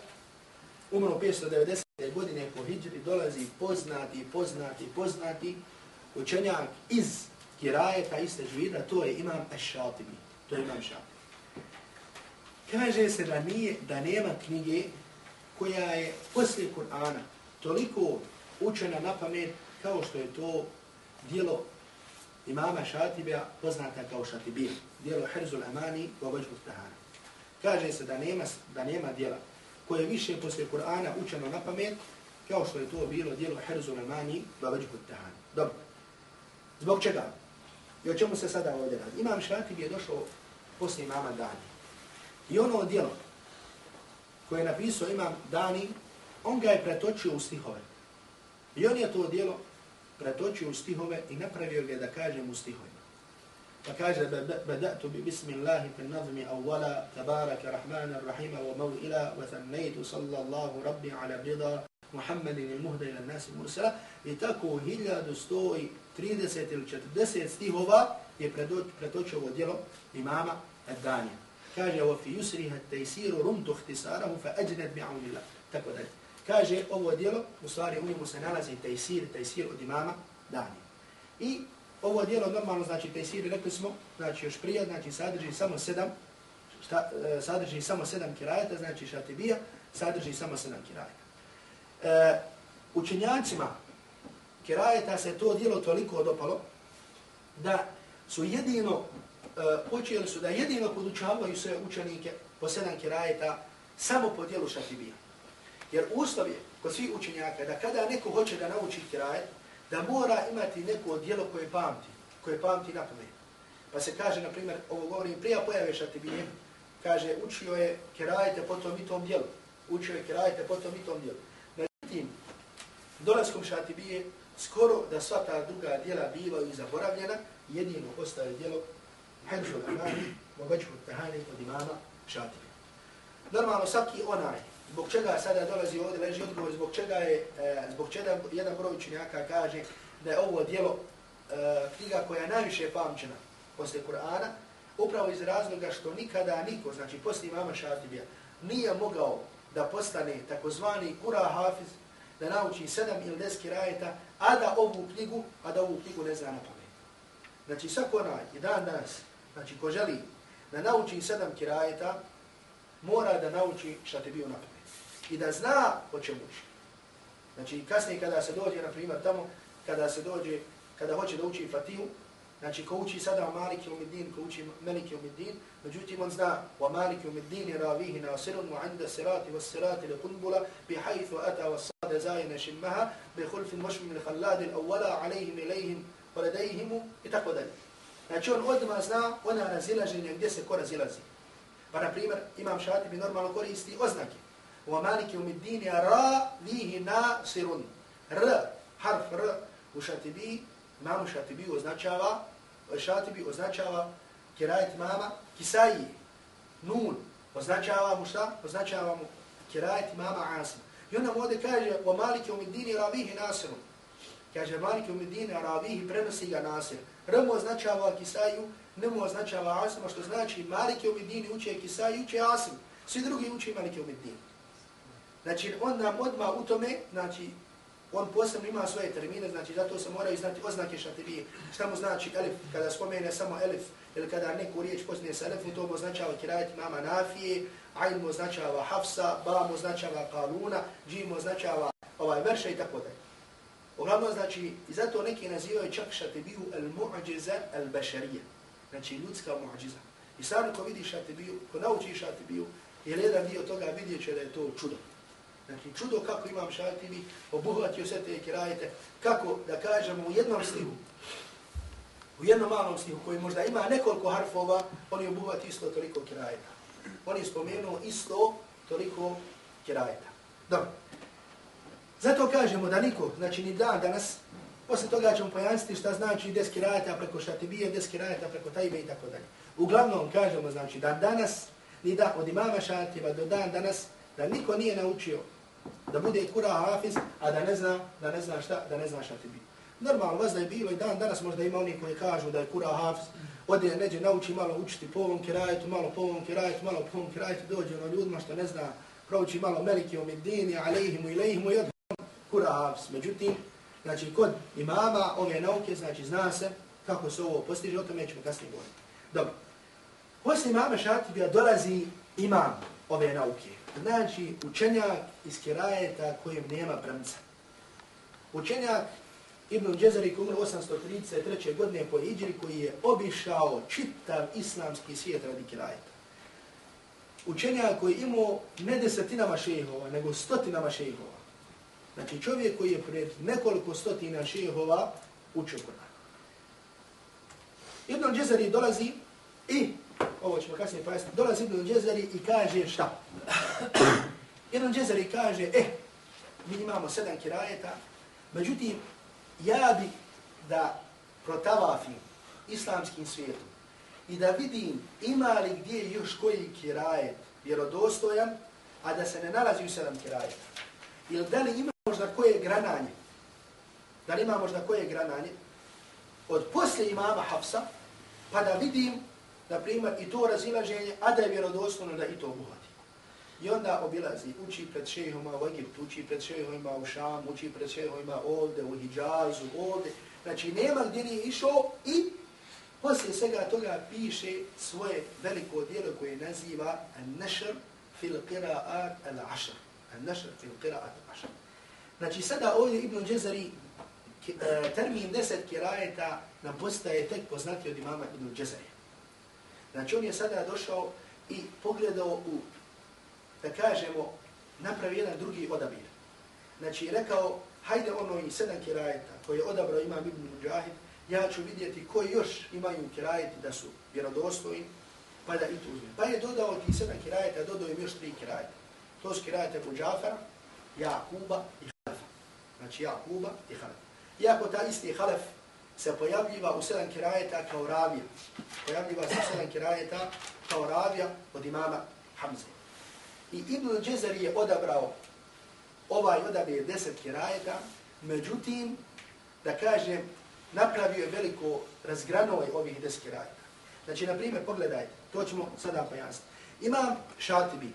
umro 590. godine po Hidžri, dolazi poznati, poznati, poznati učenjak iz Kirajeta, iz teđvida, to je imam Ešatibi. to je imam Šatibi. Kaže se da nije, da nema knjige koja je poslije Kur'ana toliko učena na pamet kao što je to dijelo imama Šatibija, poznata kao Šatibija, dijelo Herzul Amani u Obađu Tahana. Kaže se da nema, da nema dijela koje je više poslije Kur'ana učeno na pamet kao što je to bilo dijelo Herzul Amani u Obađu Tahana. Dobro. Zbog čega? I o čemu se sada ovdje radi? Imam Šatib je došao poslije imama Dani. I ono djelo koje je napisao imam Dani, on ga je pretočio u stihove. I on je to djelo pretočio u stihove i napravio ga da kažem u stihove. Pa kaže, bada'tu bi bismillahi fin nazmi awwala, tabaraka rahmana rahima wa maw'ila, wa thannaytu sallallahu rabbi ala brida, Muhammedin il muhda ila nasi mursala. I tako 1130 ili 40 stihova je pretočio ovo djelo imama Ad-Danija kaže wa fi yusriha at-taysir rumtu ikhtisarahu fa ajnad bi'aun tako dalje. Kaže ovo djelo u stvari u njemu se nalazi taysir taysir od imama Dani i ovo djelo normalno znači taysir rekli smo znači još prije znači sadrži samo sedam šta, e, sadrži samo sedam kirajeta znači šatibija sadrži samo sedam kirajeta e, učenjacima kirajeta se to djelo toliko dopalo da su jedino e, počeli su da jedino podučavaju sve učenike po sedam kirajeta samo po dijelu šatibija. Jer uslov je kod svih učenjaka da kada neko hoće da nauči kirajet, da mora imati neko dijelo koje pamti, koje pamti na pamet. Pa se kaže, na primjer, ovo govorim prije pojave šatibije, kaže, učio je kirajete po tom i tom dijelu. Učio je kirajete po tom i tom dijelu. Međutim, dolaskom šatibije, skoro da sva ta druga djela bivaju zaboravljena, jedino ostaje djelo Henšu Amani, u tahani od imama Šatibije. Normalno, svaki onaj zbog čega sada dolazi ovdje, leži odgovor, zbog čega je, e, zbog čega jedan broj učenjaka kaže da je ovo djelo e, knjiga koja je najviše pamćena posle Kur'ana, upravo iz razloga što nikada niko, znači posle imama Šatibija, nije mogao da postane takozvani Kura Hafiz, da nauči sedam ili deski rajeta, a da ovu knjigu, a da ovu knjigu ne zna na pamet. Znači svako onaj, i dan danas, znači ko želi da nauči sedam kirajeta, mora da nauči šta ti bio na pamet. I da zna o čemu uči. Znači kasnije kada se dođe, na primjer, tamo, kada se dođe, kada hoće da uči Fatihu, Znači, ko uči sada Malik i Umiddin, ko uči Melik i Umiddin, međutim on zna wa Malik i Umiddin ravihi nasirun wa anda sirati wa sirati li kunbula bi hajthu ata wa sada zajene šimmaha bi hulfin mošmi min khalladi l'awwala alaihim ilaihim wa i tako dalje. Znači, on odmah zna ona razilaženja gdje se ko razilazi. Pa, na primjer, Imam Šatibi normalno koristi oznake. Wa Malik i Umiddin ravihi nasirun. R, harf R, u Šatibi Imam Šatibi označava, Šatibi označava kirajet mama Kisaji. Nun označava mu šta? Označava mu kirajet mama Asim. I onda mu ovdje kaže, o malike umidini ravihi nasiru. Kaže, malike umidini ravihi prenosi ga nasir. R mu označava Kisaju, ne mu označava Asima, što znači malike umidini uče Kisaju, uče Asim. Svi drugi uče malike umidini. Znači, on nam odmah u tome, znači, On posebno ima svoje termine, znači zato se moraju znati oznake šatibije. Šta mu znači elif, kada spomene samo elif, Jer kada neku riječ postane sa to mu označava kirajet mama nafije, ajn mu označava hafsa, ba mu označava kaluna, džim mu označava ovaj verša i tako dalje. Uglavnom, znači, i zato neki nazivaju čak šatibiju al-mu'điza al-bašarija. Znači, ljudska mu'điza. I sam ko vidi šatibiju, ko nauči šatibiju, je jedan dio toga vidjet će da je to čudo. Znači, čudo kako imam šatibi, obuhvatio sve te kirajete, kako, da kažemo, u jednom stilu, u jednom malom stihu, koji možda ima nekoliko harfova, on je obuhvati isto toliko kirajeta. On je spomenuo isto toliko kirajeta. Dobro. Zato kažemo da niko, znači ni dan danas, posle toga ćemo pojasniti šta znači des kirajeta preko šatibije, des kirajeta preko tajbe i tako dalje. Uglavnom kažemo, znači, da danas, ni da od imama Šatiba do dan danas, da niko nije naučio da bude kura hafiz, a da ne zna, da ne zna šta, da ne zna šta ti bi. Normalno, vas da je bilo i dan, danas možda ima oni koji kažu da je kura hafiz, ode neđe nauči malo učiti po ovom kirajetu, malo po ovom kirajetu, malo po ovom kirajetu, dođe ono ljudima što ne zna, prouči malo meliki o medini, alejhimu, ilejhimu i odmah kura hafiz. Međutim, znači kod imama ove nauke, znači zna se kako se ovo postiže, o tome ćemo kasnije govoriti. Dobro. Poslije imama Šatibija dolazi imam ove nauke znači učenjak iz kirajeta kojem nema premca. Učenjak Ibn Džezari koji umre 833. godine po Iđri koji je obišao čitav islamski svijet radi kirajeta. Učenjak koji imao ne desetinama šehova, nego stotinama šehova. Znači čovjek koji je pred nekoliko stotina šehova učio Kur'an. Ibn Džezari dolazi i ovo ćemo kasnije pojasniti, dolazi Ibn Džezari i kaže šta? <coughs> Ibn Džezari kaže, eh, mi imamo sedam kirajeta, međutim, ja bi da protavafim islamskim svijetom i da vidim ima li gdje još koji kirajet vjerodostojan, a da se ne nalazi u sedam kirajeta. Ili da li ima možda koje grananje? Da li ima možda koje grananje? Od poslije imama Hafsa, pa da vidim na primjer, i to razilaženje, a da je vjerodostojno da i to buha. I onda obilazi, uči pred šehoma u Egiptu, uči pred šehoma u Šam, uči pred šehoma ovde, u Hidžazu, ovde. Znači, nema gdje nije išao i poslije svega toga piše svoje veliko dijelo koje naziva An-Nashr fil qira'at al-Ashr. An-Nashr fil qira'at al-Ashr. Znači, sada ovdje Ibn Džezari e, termin deset kirajeta nam postaje tek poznati od imama Ibn Džezari. Znači on je sada došao i pogledao u, da kažemo, napravi jedan drugi odabir. Znači rekao, hajde ono i sedam kirajeta koje je odabrao imam Ibn Mujahid, ja ću vidjeti koji još imaju kirajeti da su vjerodostojni, pa da i tu uzmem. Pa je dodao ti sedam kirajeta, dodao im još tri kirajeta. To su kirajete Abu Džafara, Jakuba i Halefa. Znači Jakuba i Halefa. Iako ta isti Halef se pojavljiva u sedam kirajeta kao ravija. Pojavljiva se u sedam kirajeta kao ravija od imama Hamze. I Ibn Džezari je odabrao ovaj odabir deset kirajeta, međutim, da kažem, napravio je veliko razgranoj ovih deset kirajeta. Znači, na primjer, pogledajte, to ćemo sada pojasniti. Imam šatibi.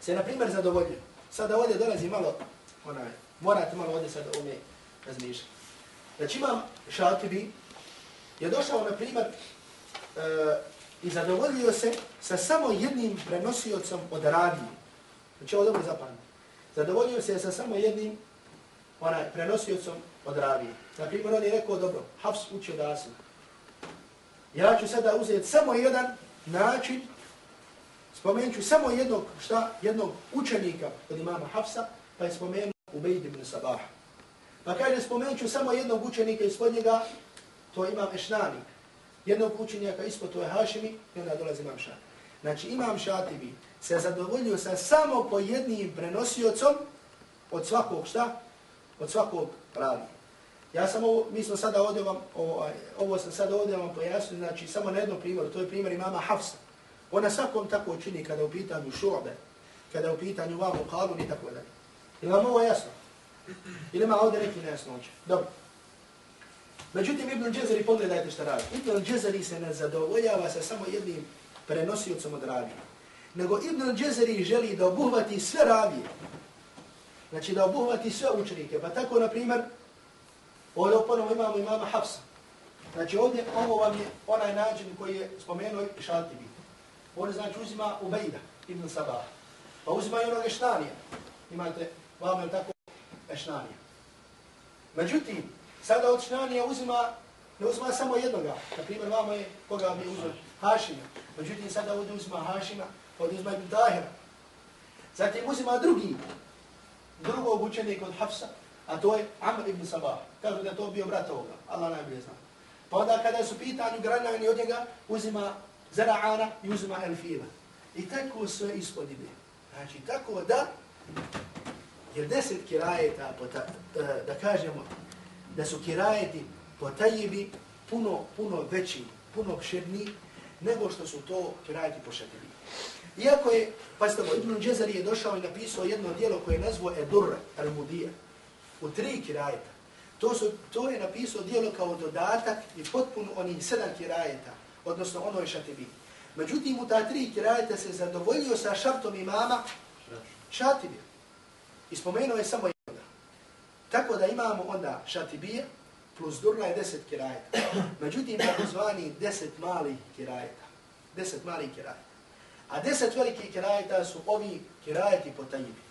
Se, na primjer, zadovoljio. Sada ovdje dolazi malo, onaj, morate malo ovdje sad ome razmišljati. Znači, imam šatibi, je došao, na primjer, uh, i zadovoljio se sa samo jednim prenosiocom od Arabije. Znači, ovo dobro zapamati. Zadovoljio se sa samo jednim onaj, prenosiocom od Arabije. Na primjer, on je rekao, dobro, Hafs uči od Asima. Ja ću sada uzeti samo jedan način, spomenut ću samo jednog, šta, jednog učenika od imama Hafsa, pa je spomenuo Ubejd ibn Sabah. Pa kaže, spomenut ću samo jednog učenika iz njega, to imam Ešnanik jednog učenjaka ispod to je Hašimi i onda dolazi imam Šatibi. Znači imam Šatibi se zadovoljio sa samo po jednim prenosiocom od svakog šta? Od svakog pravi. Ja sam ovo, mi smo sada ovdje vam, ovo, ovo sam sada ovdje vam pojasnio, znači samo na jednom primjeru, to je primjer imama Hafsa. Ona svakom tako čini kada u pitanju šu'be, kada u pitanju vamu kalun i tako dalje. Ili vam ovo jasno? Ili ima ovdje neki nejasnoće? Dobro. Međutim, Ibn Džezari, pogledajte šta radi. Ibn Džezari se ne zadovoljava sa samo jednim prenosiocom od ravija. Nego Ibn Džezari želi da obuhvati sve ravije. Znači da obuhvati sve učenike. Pa tako, na primjer, ovdje ponovo imamo imama Hafsa. Znači ovdje ovo vam je onaj način koji je spomenuo i Šaltibi. On znači uzima Ubejda, Ibn Sabah. Pa uzima i onog Eštanija. Imate, vam je tako, Eštanija. Međutim, Sada od Šnanija uzima, ne uzima samo jednoga. Na primjer, vama je, koga bi uzio? Hašima. Međutim, sada ovdje uzima Hašima, ovdje uzima Ibn Tahira. Zatim uzima drugi, drugog učenika od Hafsa, a to je Amr ibn Sabah. Kažu da to bio brat ovoga, Allah najbolje zna. Pa onda kada su pitanju granjani od njega, uzima Zara'ana i uzima Elfila. I tako sve ispod ide. Znači, tako da je deset kirajeta, da kažemo, da su kirajeti po tajibi puno, puno veći, puno kširni nego što su to kirajeti po šatibi. Iako je, pazite stavo, Ibn Džezari je došao i napisao jedno dijelo koje je nazvao Edurra, Al-Mudija, u tri kirajeta. To, su, to je napisao dijelo kao dodatak i potpuno onih sedam kirajeta, odnosno ono je šatibi. Međutim, u ta tri kirajeta se zadovoljio sa šartom imama šatibi. I spomenuo je samo Tako da imamo onda šatibije plus durla je deset kirajeta. Međutim, tako zvani deset malih kirajeta. Deset malih kirajeta. A deset velikih kirajeta su ovi kirajeti po tajibi.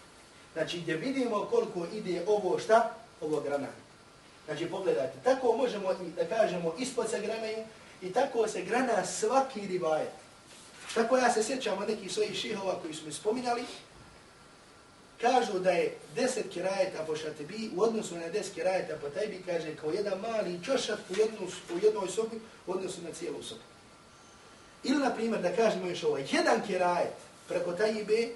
Znači, gdje vidimo koliko ide ovo šta? Ovo grananje. Znači, pogledajte, tako možemo da kažemo ispod se granaju i tako se grana svaki rivajet. Tako ja se sjećam od nekih svojih šihova koji su mi spominjali, kažu da je deset kirajeta po šatibi u odnosu na deset kirajeta po tajbi, kaže kao jedan mali čošak u, jednu, u jednoj sobi u odnosu na cijelu sobu. Ili, na primjer, da kažemo još ovo, jedan kirajet preko tajbe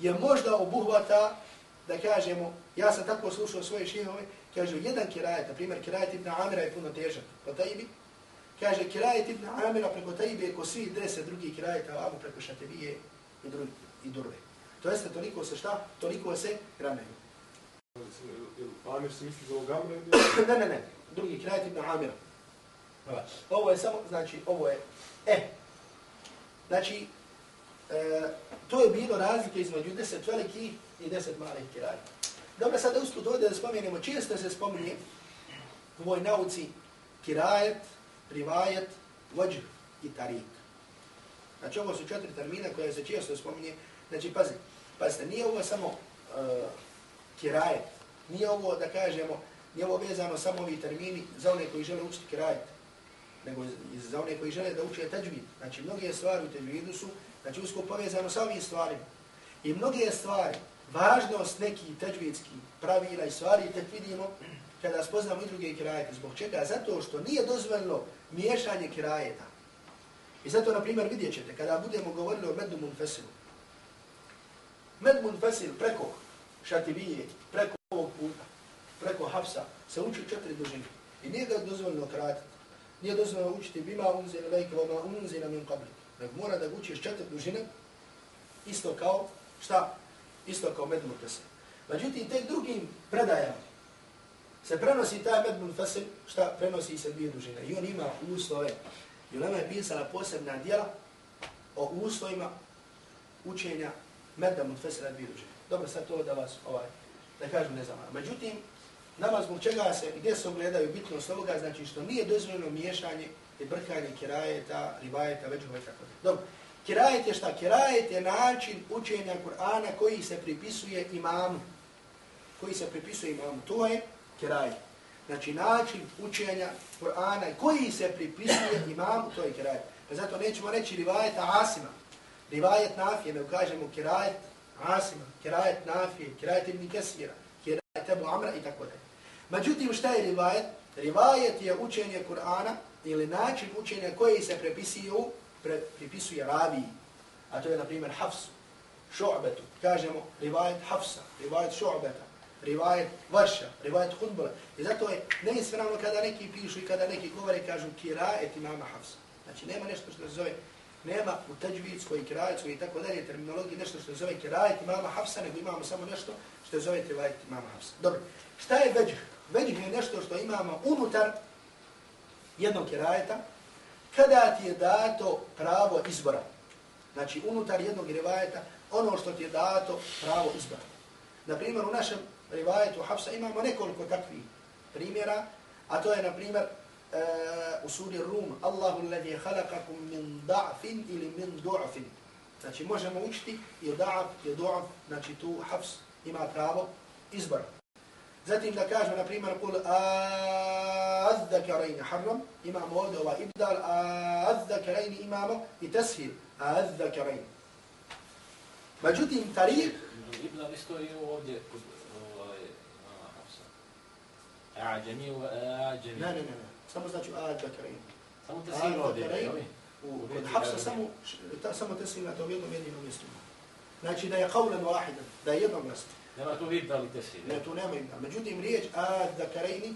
je možda obuhvata, da kažemo, ja sam tako slušao svoje šehove, kaže jedan kirajet, na primjer, kirajet ibn Amira je puno težak po tajbi, kaže kirajet ibn Amira preko tajbe ko svi deset drugih kirajeta, ovamo preko šatibije i, drugi, i drugi. To jeste toliko se šta? Toliko se granaju. Amir se misli za ovog Amira? <clears throat> ne, ne, ne. Drugi kraj tip na Amira. Ovo je samo, znači, ovo je, e, znači, e, to je bilo razlike između deset velikih i deset malih kiraja. Dobro, sada usput ovdje da spomenemo, čisto se spominje u ovoj nauci kirajet, rivajet, vođ i tarik. Znači, ovo su četiri termina koje se čisto spominje. Znači, pazi, Pazite, nije ovo samo uh, kirajet. Nije ovo, da kažemo, nije ovo vezano samo ovi termini za one koji žele učiti kirajet. Nego za one koji žele da uče teđvid. Znači, mnoge stvari u teđvidu su, znači, usko povezano sa ovim stvarima. I mnoge stvari, važnost nekih teđvidskih pravila i stvari, tek vidimo kada spoznamo i druge kirajete. Zbog čega? Zato što nije dozvoljno miješanje kirajeta. I zato, na primjer, vidjet ćete, kada budemo govorili o mednu munfesilu, Med munfasil preko šatibije, preko ovog puta, preko hafsa, se uči četiri dužine. I nije ga dozvoljno kratiti. Nije dozvoljno učiti bima unzina lejke, vama unzina min qabli. Nego mora da učiš četiri dužine isto kao, šta? Isto kao med mutasir. Međutim, tek drugim predajama se prenosi taj med mutasir, šta? Prenosi se dvije dužine. I on ima uslove. I ona je pisala posebna dijela o uslovima učenja medda mutasira dvije. Dobro, sad to da vas, ovaj, da kažem, ne znam. Međutim, nama zbog čega se, gdje se ogledaju bitnost ovoga, znači što nije dozvoljeno miješanje i brkanje kirajeta, ribajeta, veđuva i tako. Dobro, kirajet je šta? Kirajet je način učenja Kur'ana koji se pripisuje imamu. Koji se pripisuje imamu. To je kirajet. Znači način učenja Kur'ana koji se pripisuje imamu, to je kirajet. Pa zato nećemo reći rivajeta Asima. Rivajet Nafije, ne ukažemo kirajet Asima, kirajet Nafije, kirajet Ibn Kesira, kirajet Ebu Amra i tako dalje. Međutim, šta je rivajet? Rivajet je učenje Kur'ana ili način učenja koji se prepisuju, pre, pripisuje raviji. A to je, na primjer, Hafsu, Šu'betu. Kažemo rivajet Hafsa, rivajet Šu'beta, rivajet Varša, rivajet Hudbala. I zato je neispravno kada neki pišu i kada neki govore kažu kirajet imama Hafsa. Znači, nema nešto što se zove, nema u teđvidskoj, kirajetskoj i tako dalje terminologiji nešto što se zove kirajet imama Hafsa, nego imamo samo nešto što se zove rivajet imama Hafsa. Dobro, šta je veđh? Veđh je nešto što imamo unutar jednog kirajeta, kada ti je dato pravo izbora. Znači, unutar jednog rivajeta, ono što ti je dato pravo izbora. Na primjer, u našem rivajetu Hafsa imamo nekoliko takvih primjera, a to je, na primjer, uh, u suri Rum, Allahu alladhi khalaqakum min da'fin ili min du'fin. Znači, možemo učiti i da'af, i du'af, znači tu Hafs ima pravo izbora. Zatim da kažemo, na primjer, kul azzakarain haram, imamo ovdje ova ibdal, azzakarain imamo i tashil, azzakarain. Međutim, tarik... Ibdal isto je ovdje kod Hafsa. A'đami a'đami. Ne, ne, ne. Samo znači azzakarain. Samo tashil ovdje, jel? Kod Hafsa samo, ta, samo tashil na tom jednom jedinom mjestu. Znači da je qavlan wahidan, da je jednom mjestu. Nema tu vid da li te si. Ne, tu nema ibna. Međutim, riječ a zakarejni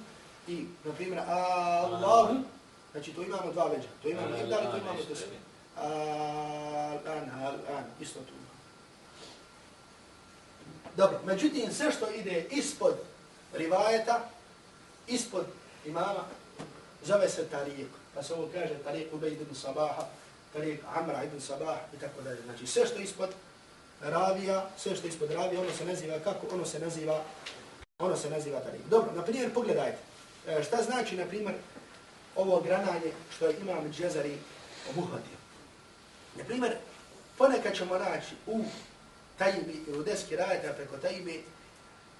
i, na primjer, Allahu, znači tu imamo dva veđa. Tu imamo ibna i tu imamo te si. Al-an, al-an, isto tu. Dobro, međutim, sve što ide ispod rivajeta, ispod imama, zove se Tariq, Pa se ovo kaže Tariq Ubejd ibn Sabaha, Tariq Amra ibn Sabah i tako dalje. Znači, sve što ispod ravija, sve što je ispod ravija, ono se naziva kako? Ono se naziva, ono se naziva Tariq. Dobro, na primjer, pogledajte. E, šta znači, na primjer, ovo grananje što je imam Džezari obuhvatio? Na primjer, ponekad ćemo naći u tajbi i u deski rajeta preko tajbi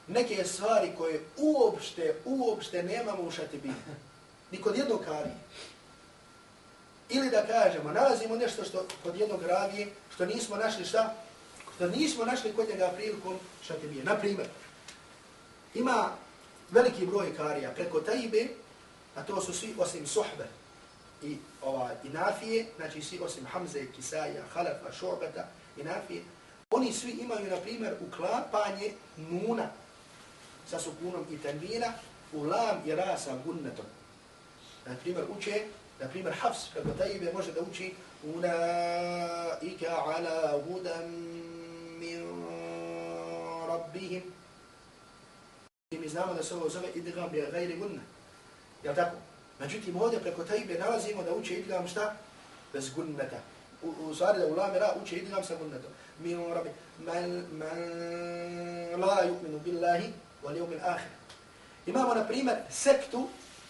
neke stvari koje uopšte, uopšte nemamo u šatibinu. Ni kod jednog karije. Ili da kažemo, nalazimo nešto što kod jednog ravije, što nismo našli šta? Što nismo našli kod njega prilikom šatibije. Naprimjer, ima veliki broj karija preko tajbe, a to su svi osim sohbe i, ova, i nafije, znači svi osim Hamze, Kisaja, Halafa, Šorbeta i nafije, oni svi imaju, na primjer, uklapanje nuna sa sukunom i tanvina u lam i ra sa gunnetom. Na primjer, uče, na primjer, Hafs preko tajbe može da uči ika ala hudan rabbihim. I mi znamo da se ovo zove idgam bi gajri gunna. Jel tako? Međutim, ovdje preko tajbe nalazimo da uče idgam šta? Bez gunnata. U, u stvari da u lamira uče idgam sa gunnatom. Min rabbi, man, man la yu'minu billahi wal yawmil akhir. Imamo, na primjer, sektu,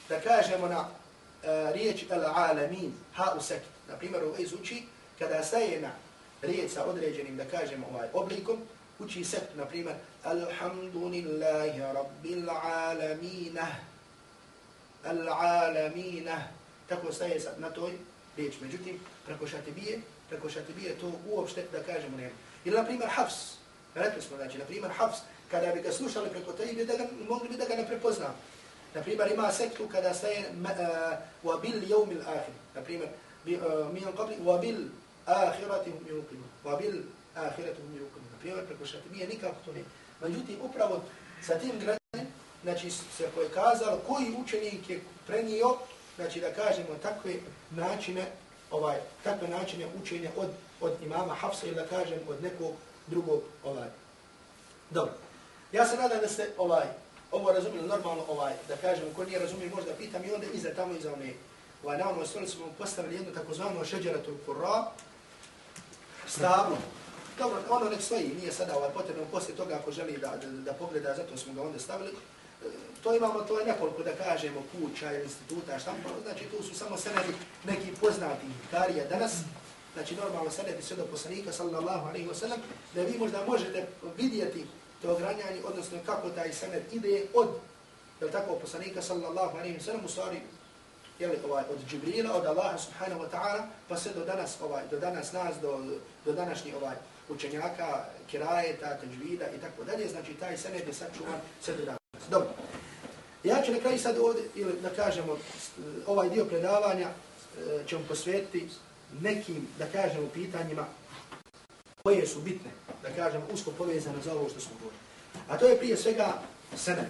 da kažemo na uh, E, riječ al-alamin, ha u sekt. Na primjer, uči kada staje na riječ sa određenim, da kažemo, ovaj oblikom, uči sekt, na primjer, Alhamdulillahi Rabbil Alamina, Al-Alamina, tako staje na toj riječ. Međutim, preko šatibije, preko šatibije to uopšte da kažemo nema. Ili, na primjer, Hafs, rekli smo, znači, naprimjer, Hafs, kada bi ga slušali preko tajbe, da ga, mogli bi da ga ne prepoznamo. Na primjer, ima sektu kada staje وَبِلْ يَوْمِ الْآخِرِ ahir. Na primjer, mi qabli, وَبِلْ آخِرَتِهُمْ ahirati وَبِلْ yuqinu. Wa bil primjer preko šatibije, nikako to ne. Međutim, upravo sa tim građanem, znači se pokazalo koji učenik je prenio, znači da kažemo takve načine ovaj takve načine učenja od od imama Hafsa ili da kažem od nekog drugog ovaj. Dobro. Ja se nadam da ste ovaj ovo razumili normalno ovaj da kažem ko nije razumio možda pitam i onda iza tamo iza one ovaj na onom stolici smo postavili jednu takozvanu šeđeratu kura, stablo. Dobro, ono nek stoji, nije sada ovaj potrebno poslije toga ako želi da, da, da pogleda, zato smo ga onda stavili. E, to imamo, to je nekoliko da kažemo kuća ili instituta, šta pa, znači tu su samo senedi neki poznati karija danas, znači normalno senedi sve do poslanika sallallahu alaihi wa sallam, da vi možda možete vidjeti to granjanje, odnosno kako taj sened ide od, jel tako, poslanika sallallahu alaihi wa sallam, u stvari jeli, ovaj, od Džibrila, od Allaha subhanahu wa ta'ala, pa sve do danas, ovaj, do danas nas, do, do današnji ovaj, učenjaka, kirajeta, teđvida i tako dalje, znači taj sened je sačuvan sve do danas. Dobro. Ja ću na kraju sad ovdje, ili da kažemo, ovaj dio predavanja eh, ćemo posvetiti nekim, da kažemo, pitanjima koje su bitne, da kažem, usko povezano za ovo što smo govorili. A to je prije svega sened.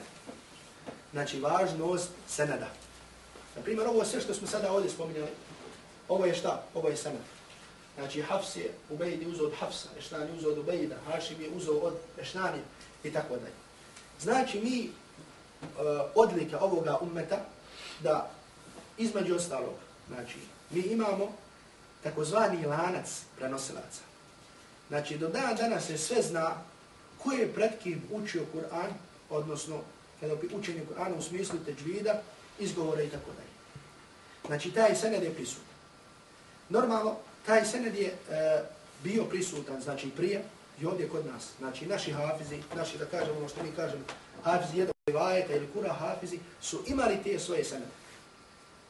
Znači, važnost seneda. Na primjer, ovo sve što smo sada ovdje spominjali, ovo je šta? Ovo je sened. Znači, Hafs je, Ubejd je uzao od Hafsa, Ešnan je uzao od Ubejda, Hašim je uzao od Ešnani i tako dalje. Znači, mi uh, odlika ovoga ummeta da između ostalog, znači, mi imamo takozvani lanac prenosilaca. Znači, do dana danas se sve zna ko je pred kim učio Kur'an, odnosno, kada bi učenje Kur'ana u smislu teđvida, izgovore i tako dalje. Znači, taj sened je prisutan. Normalno, taj sened je e, bio prisutan, znači prije i ovdje kod nas. Znači, naši hafizi, naši, da kažemo ono što mi kažemo, hafizi jednog rivajeta ili kura hafizi, su imali te svoje senede.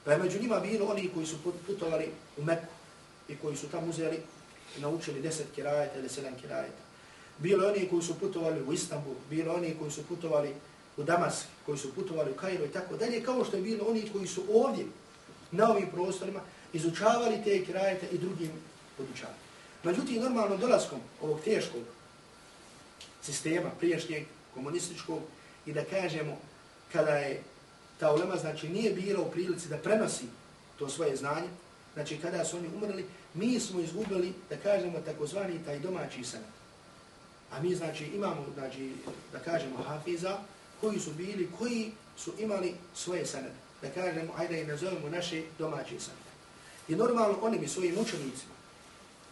Pa je među njima bilo oni koji su putovali u Meku i koji su tamo uzeli naučili deset kirajeta ili sedam kirajeta. Bilo oni koji su putovali u Istanbul, bilo oni koji su putovali u Damask, koji su putovali u Kairo i tako dalje, kao što je bilo oni koji su ovdje, na ovim prostorima, izučavali te kirajete i drugim podučavali. Međutim, normalno dolaskom ovog teškog sistema, priješnjeg, komunističkog, i da kažemo, kada je ta ulema, znači nije bila u prilici da prenosi to svoje znanje, znači kada su oni umrli, mi smo izgubili, da kažemo, takozvani taj domaći sanat. A mi, znači, imamo, znači, da kažemo, hafiza, koji su bili, koji su imali svoje sanade. Da kažemo, ajde i nazovemo naše domaće sanade. I normalno oni bi svojim učenicima,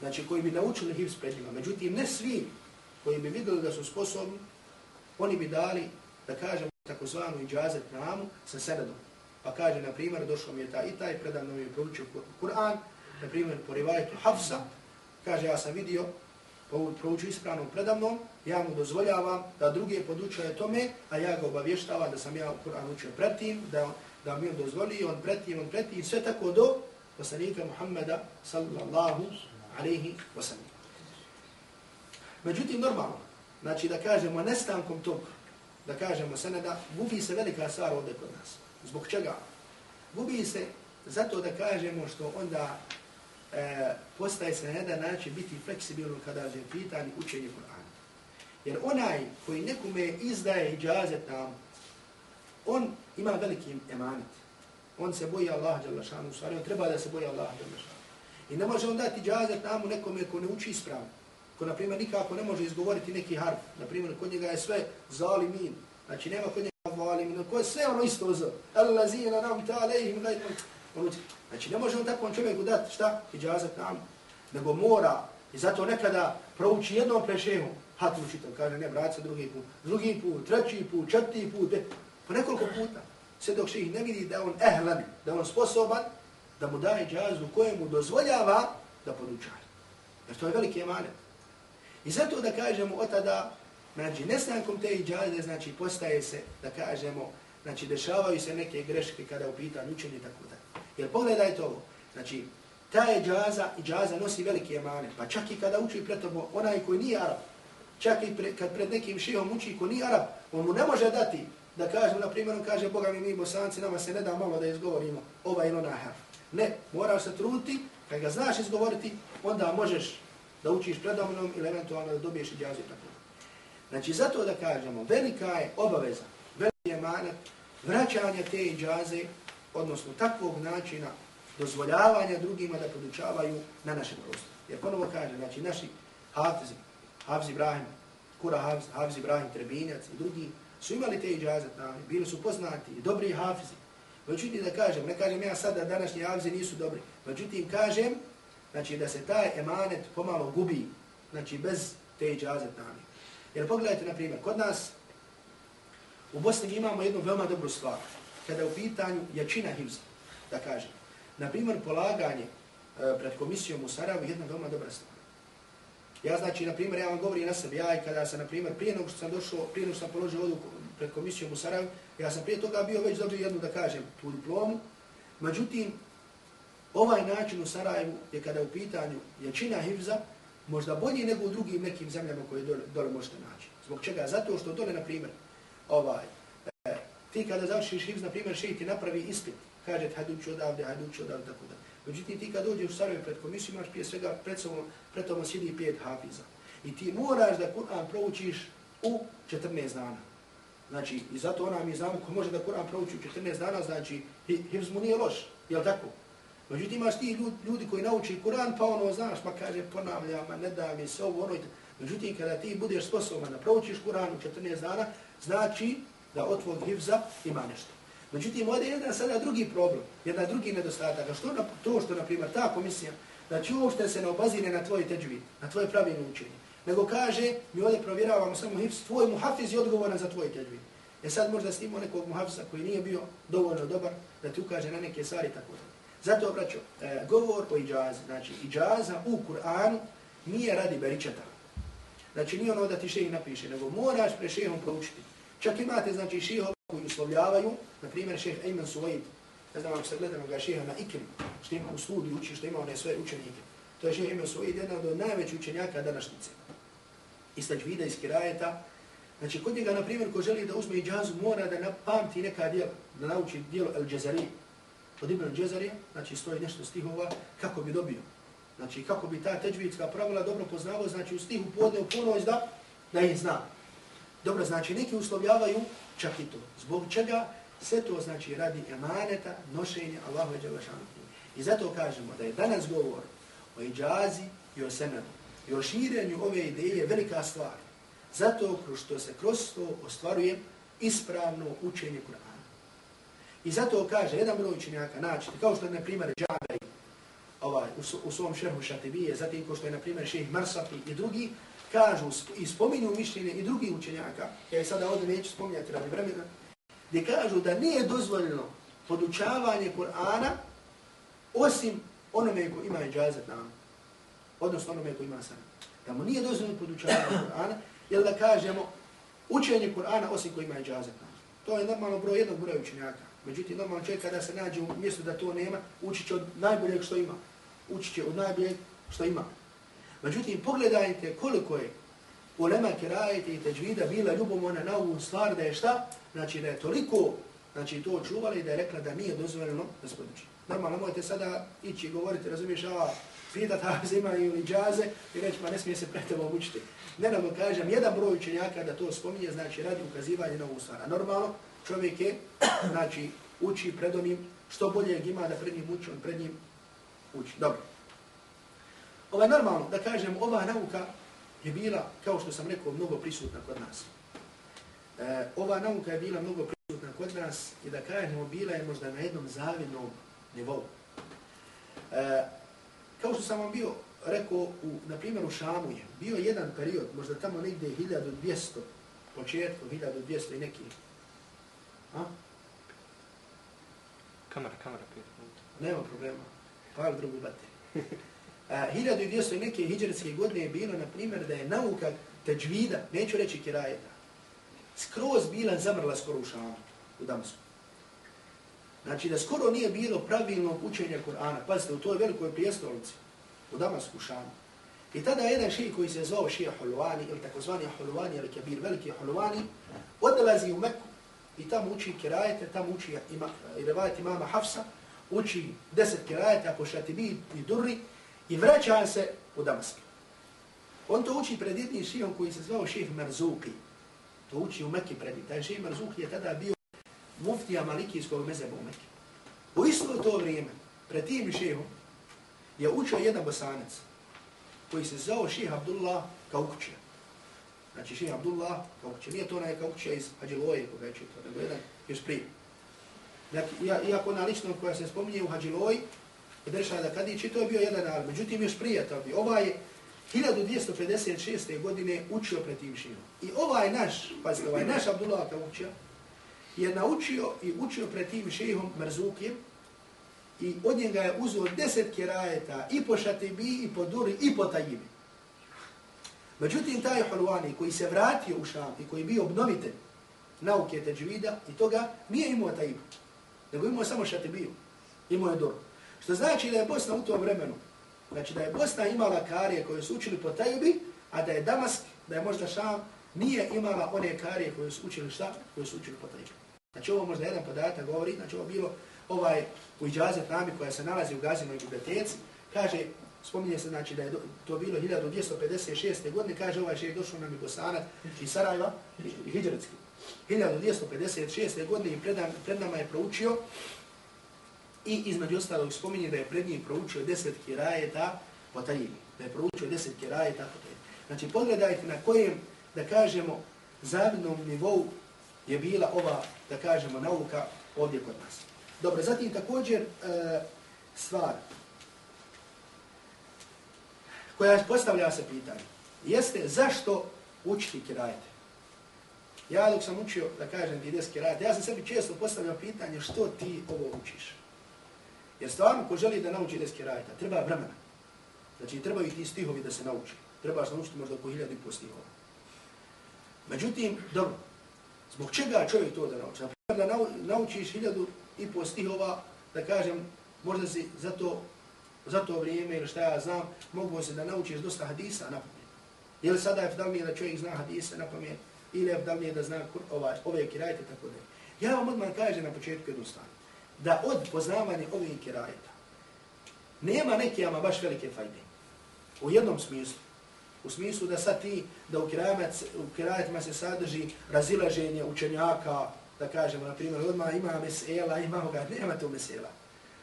znači koji bi naučili hivs pred njima, međutim ne svi koji bi videli da su sposobni, oni bi dali, da kažemo, takozvanu iđazet namu sa senadom. Pa kaže, na primjer, došao mi je ta i taj, predavno mi je proučio Kur'an, na primjer, po rivajetu Hafsa, kaže, ja sam vidio, proučio ispravnom predavnom, ja mu dozvoljavam da drugi podučuje tome, a ja ga obavještavam da sam ja Kur'an učio pretim, da, da mi on dozvoli, on pretim, on pretim, sve tako do poslanika Muhammeda sallallahu alaihi wasallam. Međutim, normalno, znači da kažemo nestankom tog, da kažemo seneda, gubi se velika stvar ovdje kod nas. Zbog čega? Gubi se zato da kažemo što onda e, postaje se na jedan način biti fleksibilno kada je pitanje učenje Kur'ana. Jer onaj koji nekome izdaje iđazet nam, on ima veliki emanet on se boji Allah dželle u stvari on treba da se boji Allah dželle. I ne može on dati džazet namu nekome ko ne uči ispravno. Ko, na primjer, nikako ne može izgovoriti neki harf. Na primjer, kod njega je sve zalimin. Znači, nema kod njega zalimin. Ko je sve ono isto za. Allazina nam ta alejhim unutra. Znači, ne može on takvom čovjeku dati šta? Iđazet nam. Nego mora. I zato nekada prouči jednom prešehu. Hat učitelj kaže, ne, vrati se drugi put. Drugi put, treći put, četiri put. Po pa nekoliko puta sve dok ih ne vidi da on ehlan, da on sposoban, da mu daje džazu kojemu dozvoljava da podučaje. Jer to je veliki emanet. I zato da kažemo od tada, znači nestankom te džaze, znači postaje se, da kažemo, znači dešavaju se neke greške kada u pitanju učenje i tako da. Jer pogledajte ovo, znači ta je džaza i džaza nosi velike emane. pa čak i kada uči pred tobom onaj koji nije Arab, čak i pre, kad pred nekim šihom uči koji nije Arab, on mu ne može dati da kaže, na primjer, on kaže, Boga mi, mi bosanci, nama se ne da malo da izgovorimo ovaj ili onaj harf. Ne, moraš se truti, kad ga znaš izgovoriti, onda možeš da učiš predomnom ili eventualno da dobiješ i djazu tako. Znači, zato da kažemo, velika je obaveza, veliki je manat, vraćanje te džaze, odnosno takvog načina dozvoljavanja drugima da podučavaju na našem prostoru. Jer ponovo kaže, znači naši hafizi, hafiz Ibrahim, Kura hafiz, hafiz Ibrahim Trebinjac i drugi, su imali te iđazet nami, bili su poznati, dobri hafizi. Međutim, da kažem, ne kažem ja sad da današnji hafizi nisu dobri, međutim, kažem, znači da se taj emanet pomalo gubi, znači bez te iđazet nami. Jer pogledajte, na primjer, kod nas u Bosni imamo jednu veoma dobru stvar, kada u pitanju jačina himza, da kažem. Na primjer, polaganje e, pred komisijom u Sarajevu je jedna veoma dobra stvar. Ja znači, na primjer, ja vam govorim na sebi, ja i kada sam, na primjer, prije nego što sam došao, prije nego što sam položio odu pred komisijom u Sarajevu, ja sam prije toga bio već dobio jednu, da kažem, tu diplomu. Međutim, ovaj način u Sarajevu je kada u pitanju jačina hivza, možda bolji nego u drugim nekim zemljama koje dole, dole možete naći. Zbog čega? Zato što dole, na primjer, ovaj, ti kada završiš hivz, na primjer, šeji ti napravi ispit, kaže hajde uči odavde, hajde uči odavde, tako da. Međutim, ti kad dođeš u Sarajevo pred komisiju, imaš prije svega pred sobom, pred tobom sjedi pet hafiza. I ti moraš da Kur'an proučiš u 14 dana. Znači, i zato ona mi znamo ko može da Kur'an prouči u 14 dana, znači, hivz mu nije loš, je tako? Međutim, imaš ti ljudi, ljudi koji nauči Kur'an, pa ono, znaš, ma kaže, ponavlja, ma ne da mi se ovo, ono, međutim, kada ti budeš sposoban da proučiš Kur'an u 14 dana, znači da od tvog hivza ima nešto. Međutim, ovdje je jedan sada drugi problem, jedan drugi nedostatak. A što na, to što, na primjer, ta komisija, znači uopšte se ne obazine na tvoj teđvi, na tvoje pravilno učenje, nego kaže, mi ovdje provjeravamo samo hivz, tvoj muhafiz je odgovoran za tvoj teđvi. E sad možda snimo nekog muhafiza koji nije bio dovoljno dobar da ti ukaže na neke stvari tako da. Zato, braćo, e, govor o iđazi, znači iđaza u Kur'anu nije radi beričeta. Znači nije ono da ti šeji napiše, nego moraš pre šehom proučiti. Čak imate, znači, šihova koji uslovljavaju, na primjer, šeh Ejman Suvaid, ne znam ako se gledamo ga šeha na Ikim, što ima u studiju uči, što ima one sve učenike. To je šeh Ejman Suvaid, jedan od najvećih učenjaka današnjice. Iz tađvida, iz kirajeta. Znači, kod njega, na primjer, ko želi da uzme iđazu, mora da pamti neka djela, da nauči djelo El Džezari. Od Ibn El Džezari, znači, stoji nešto stihova, kako bi dobio. Znači, kako bi ta teđvidska pravila dobro poznavao, znači, u stihu podne u ponoć da, da ih zna. Dobro, znači, neki uslovljavaju čak i to. Zbog čega sve to znači radi emaneta, nošenja Allahu i Đalašanu. I zato kažemo da je danas govor o iđazi i o senadu i o širenju ove ideje velika stvar. Zato kroz što se kroz to ostvaruje ispravno učenje Kur'ana. I zato kaže jedan broj učenjaka, znači, kao što je na primjer Džabaj ovaj, u, u svom šerhu Šatibije, zatim kao što je na primjer šehih Marsapi i drugi, kažu i spominju mišljenje i drugih učenjaka, ja sada ovdje neću spominjati radi vremena, gdje kažu da nije dozvoljeno podučavanje Kur'ana osim onome ko ima iđazet nam, odnosno onome ko ima sam. Da mu nije dozvoljeno podučavanje Kur'ana, jer da kažemo učenje Kur'ana osim ko ima iđazet nam. To je normalno broj jednog broja učenjaka. Međutim, normalno čovjek kada se nađe u mjestu da to nema, učit će od najboljeg što ima. Učit će od najboljeg što ima. Međutim, pogledajte koliko je ulema kirajete i teđvida bila ljubomona na ovu stvar da je šta? Znači da je toliko znači, to čuvali da je rekla da nije dozvoljeno da. Normalno, mojete sada ići i govoriti, razumiješ, a pitat ta <laughs> zima i džaze i reći, ma ne smije se pred tebom učiti. Ne nam kažem, jedan broj učenjaka da to spominje, znači radi ukazivanje na ovu stvar. A normalno, čovjek je, znači, uči pred onim, što bolje ima da pred njim uči, on pred njim uči. Dobro. Ova normalno, da kažem, ova nauka je bila, kao što sam rekao, mnogo prisutna kod nas. E, ova nauka je bila mnogo prisutna kod nas i da kažemo, bila je možda na jednom zavidnom nivou. E, kao što sam vam bio rekao, u, na primjer u Šamu je bio jedan period, možda tamo negdje 1200, početku 1200 i neki. A? Kamera, kamera. Nema problema. Hvala drugu bateriju. <laughs> E, 1200 neke hijđarske godine je bilo, na primjer, da je nauka teđvida, neću reći kirajeta, skroz bila zamrla skoro u Šamu, u Damasku. Znači da skoro nije bilo pravilnog učenja Kur'ana. Pazite, u toj velikoj prijestolnici, u Damasku, Šamu. I tada jedan šij koji se zvao šija Huluvani, ili takozvani Huluvani, ili kabir, veliki Huluvani, odlazi u Meku i tamo uči kirajete, tamo uči ima, i revajete imama Hafsa, uči deset kirajete, po šatibi i durri, i vraća se u Damask. On to uči pred jednim šijom koji se zvao ših Merzuki. To uči u Mekki pred njim. Taj ših Merzuki je tada bio muftija malikijskog mezeba u Mekki. U isto to vrijeme, pred tim šehom je učio jedan bosanac koji se zvao šeha Abdullah Kaukućija. Znači šeha Abdullah Kaukućija. Nije to onaj Kaukućija iz Hadžiloje koga je čitao, nego jedan još prije. Dakle, iako ona ličnost koja se spominje u Hadžiloji, Beršana Kadić i to je bio jedan al, međutim još prije to bio. Ovaj je 1256. godine učio pred tim širom. I ovaj naš, pazite, ovaj naš Abdullah Kaučija je naučio i učio pred tim šehom Mrzukijem i od njega je uzeo deset kirajeta i po šatibi, i po duri, i po tajibi. Međutim, taj Hulwani koji se vratio u Šam i koji je bio obnovitelj nauke teđvida i toga, nije imao tajibu, nego imao samo šatibiju, imao je duru. Što znači da je Bosna u tom vremenu, znači da je Bosna imala karije koje su učili po Tajubi, a da je Damask, da je možda Šam, nije imala one karije koje su učili šta? Koje su učili po Tajubi. Znači ovo možda jedan podatak govori, znači ovo bilo ovaj u Iđazet nami koja se nalazi u Gazinoj biblioteci, kaže, spominje se znači da je to bilo 1256. godine, kaže ovaj šeh je došao nam i Bosanac iz Sarajeva, i Hidžretski. 1256. godine i pred, pred nama je proučio I između ostalog spominje da je pred njim proučio deset kirajeta po tajini. Da je proučio deset kirajeta po tajini. Znači, pogledajte na kojem, da kažemo, zavidnom nivou je bila ova, da kažemo, nauka ovdje kod nas. Dobro, zatim također e, stvar koja postavlja se pitanje, jeste zašto učiti kirajete? Ja dok sam učio, da kažem, ti deset kirajete, ja sam sebi često postavljao pitanje što ti ovo učiš? Jer stvarno, ko želi da nauči deske rajta, treba vremena. Znači, trebaju ti stihovi da se nauči. Trebaš naučiti možda oko hiljadi po stihova. Međutim, dobro, zbog čega čovjek to da nauči? Naprimjer, da naučiš hiljadu i po stihova, da kažem, možda si za to, za to vrijeme ili šta ja znam, mogu se da naučiš dosta hadisa na pamet. Je li sada je da čovjek zna hadise na pamet, ili je da zna ovaj, ove kirajte, tako da Ja vam odmah kažem na početku jednu stvar da od poznavanja ovih kirajeta nema neke ama baš velike fajde. U jednom smislu. U smislu da sad ti, da u, u kirajetima se sadrži razilaženje učenjaka, da kažemo, na primjer, odmah ima mesela, ima ga, nema to mesela.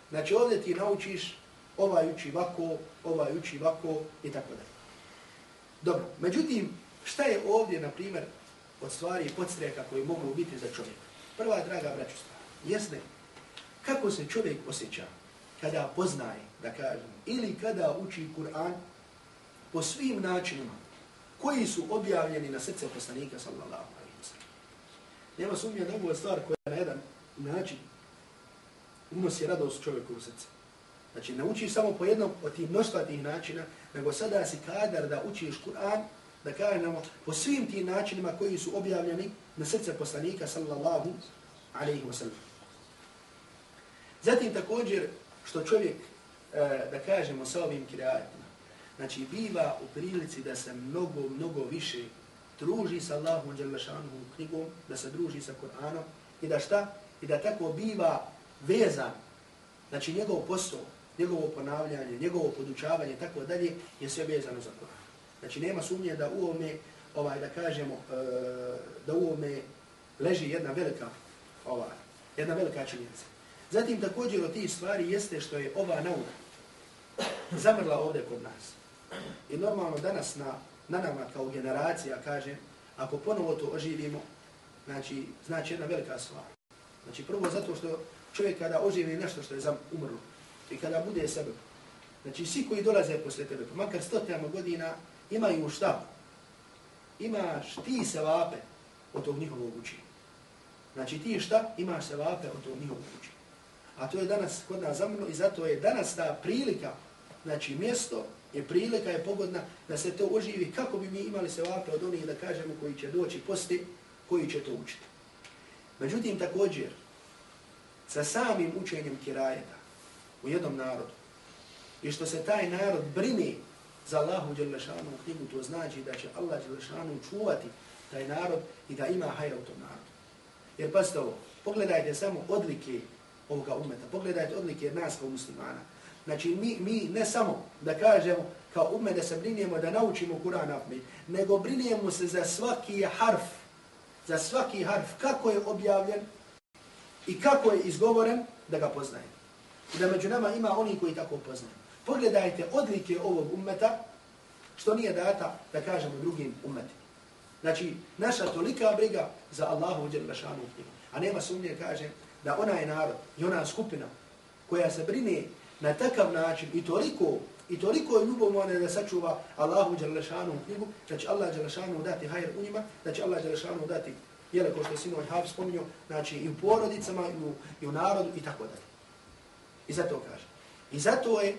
Znači ovdje ti naučiš ovaj uči vako, ovaj uči vako i tako dalje. Dobro, međutim, šta je ovdje, na primjer, od stvari i podstreka koji mogu biti za čovjeka? Prva, draga braću stvar, jesne, kako se čovjek osjeća kada poznaje, da kažem, ili kada uči Kur'an po svim načinima koji su objavljeni na srce poslanika, sallallahu alaihi wa sallam. Nema sumnja da ovo stvar koja na jedan način unosi radost čovjeku u srce. Znači, ne učiš samo po jednom od tih mnoštva tih načina, nego sada si kadar da učiš Kur'an, da kažemo, po svim tim načinima koji su objavljeni na srce poslanika, sallallahu alaihi wa sallam. Zatim također što čovjek, e, da kažemo sa ovim kiratima, znači biva u prilici da se mnogo, mnogo više druži sa Allahom Đalešanom knjigom, da se druži sa Kur'anom i da šta? I da tako biva vezan, znači njegov posao, njegovo ponavljanje, njegovo podučavanje i tako dalje je sve vezano za Kur'an. Znači nema sumnje da u ovome, ovaj, da kažemo, e, da u ovome leži jedna velika, ovaj, jedna velika činjenica. Zatim također od tih stvari jeste što je ova nauka zamrla ovdje kod nas. I normalno danas na, na nama kao generacija, kažem, ako ponovo to oživimo, znači, znači jedna velika stvar. Znači prvo zato što čovjek kada oživi nešto što je zam umrlo i kada bude sebe, znači svi koji dolaze posle tebe, pa makar stotinama godina, imaju šta? Imaš ti se vape od tog njihovog učenja. Znači ti šta? Imaš se vape od tog njihovog učenja. A to je danas kod nas zamrlo i zato je danas ta prilika, znači mjesto je prilika, je pogodna da se to oživi kako bi mi imali se ovakve od onih da kažemo koji će doći posti, koji će to učiti. Međutim, također, sa samim učenjem kirajeta u jednom narodu i što se taj narod brine za Allahu Đelešanu u knjigu, to znači da će Allah Đelešanu čuvati taj narod i da ima hajra u tom narodu. Jer pazite ovo, pogledajte samo odlike ovoga umeta. Pogledajte odlike nas kao muslimana. Znači, mi, mi ne samo da kažemo kao umet da se brinijemo da naučimo Kur'an Ahmed, nego brinijemo se za svaki harf, za svaki harf, kako je objavljen i kako je izgovoren, da ga poznajemo. I da među nama ima oni koji tako poznaju. Pogledajte odlike ovog ummeta, što nije data, da kažemo, drugim ummetima. Znači, naša tolika briga za Allahu uđer lašanu knjigu. A nema sumnje, kažem, da ona je narod i ona skupina koja se brine na takav način i toliko i toliko je ljubomorna da sačuva Allahu Đalešanu knjigu, da će Allah Đalešanu dati hajr u njima, da će Allah Đalešanu dati, jele ko što je sinovi Hafiz spominio, znači i u porodicama, i u, i u narodu i tako dalje. I zato kaže. I zato je,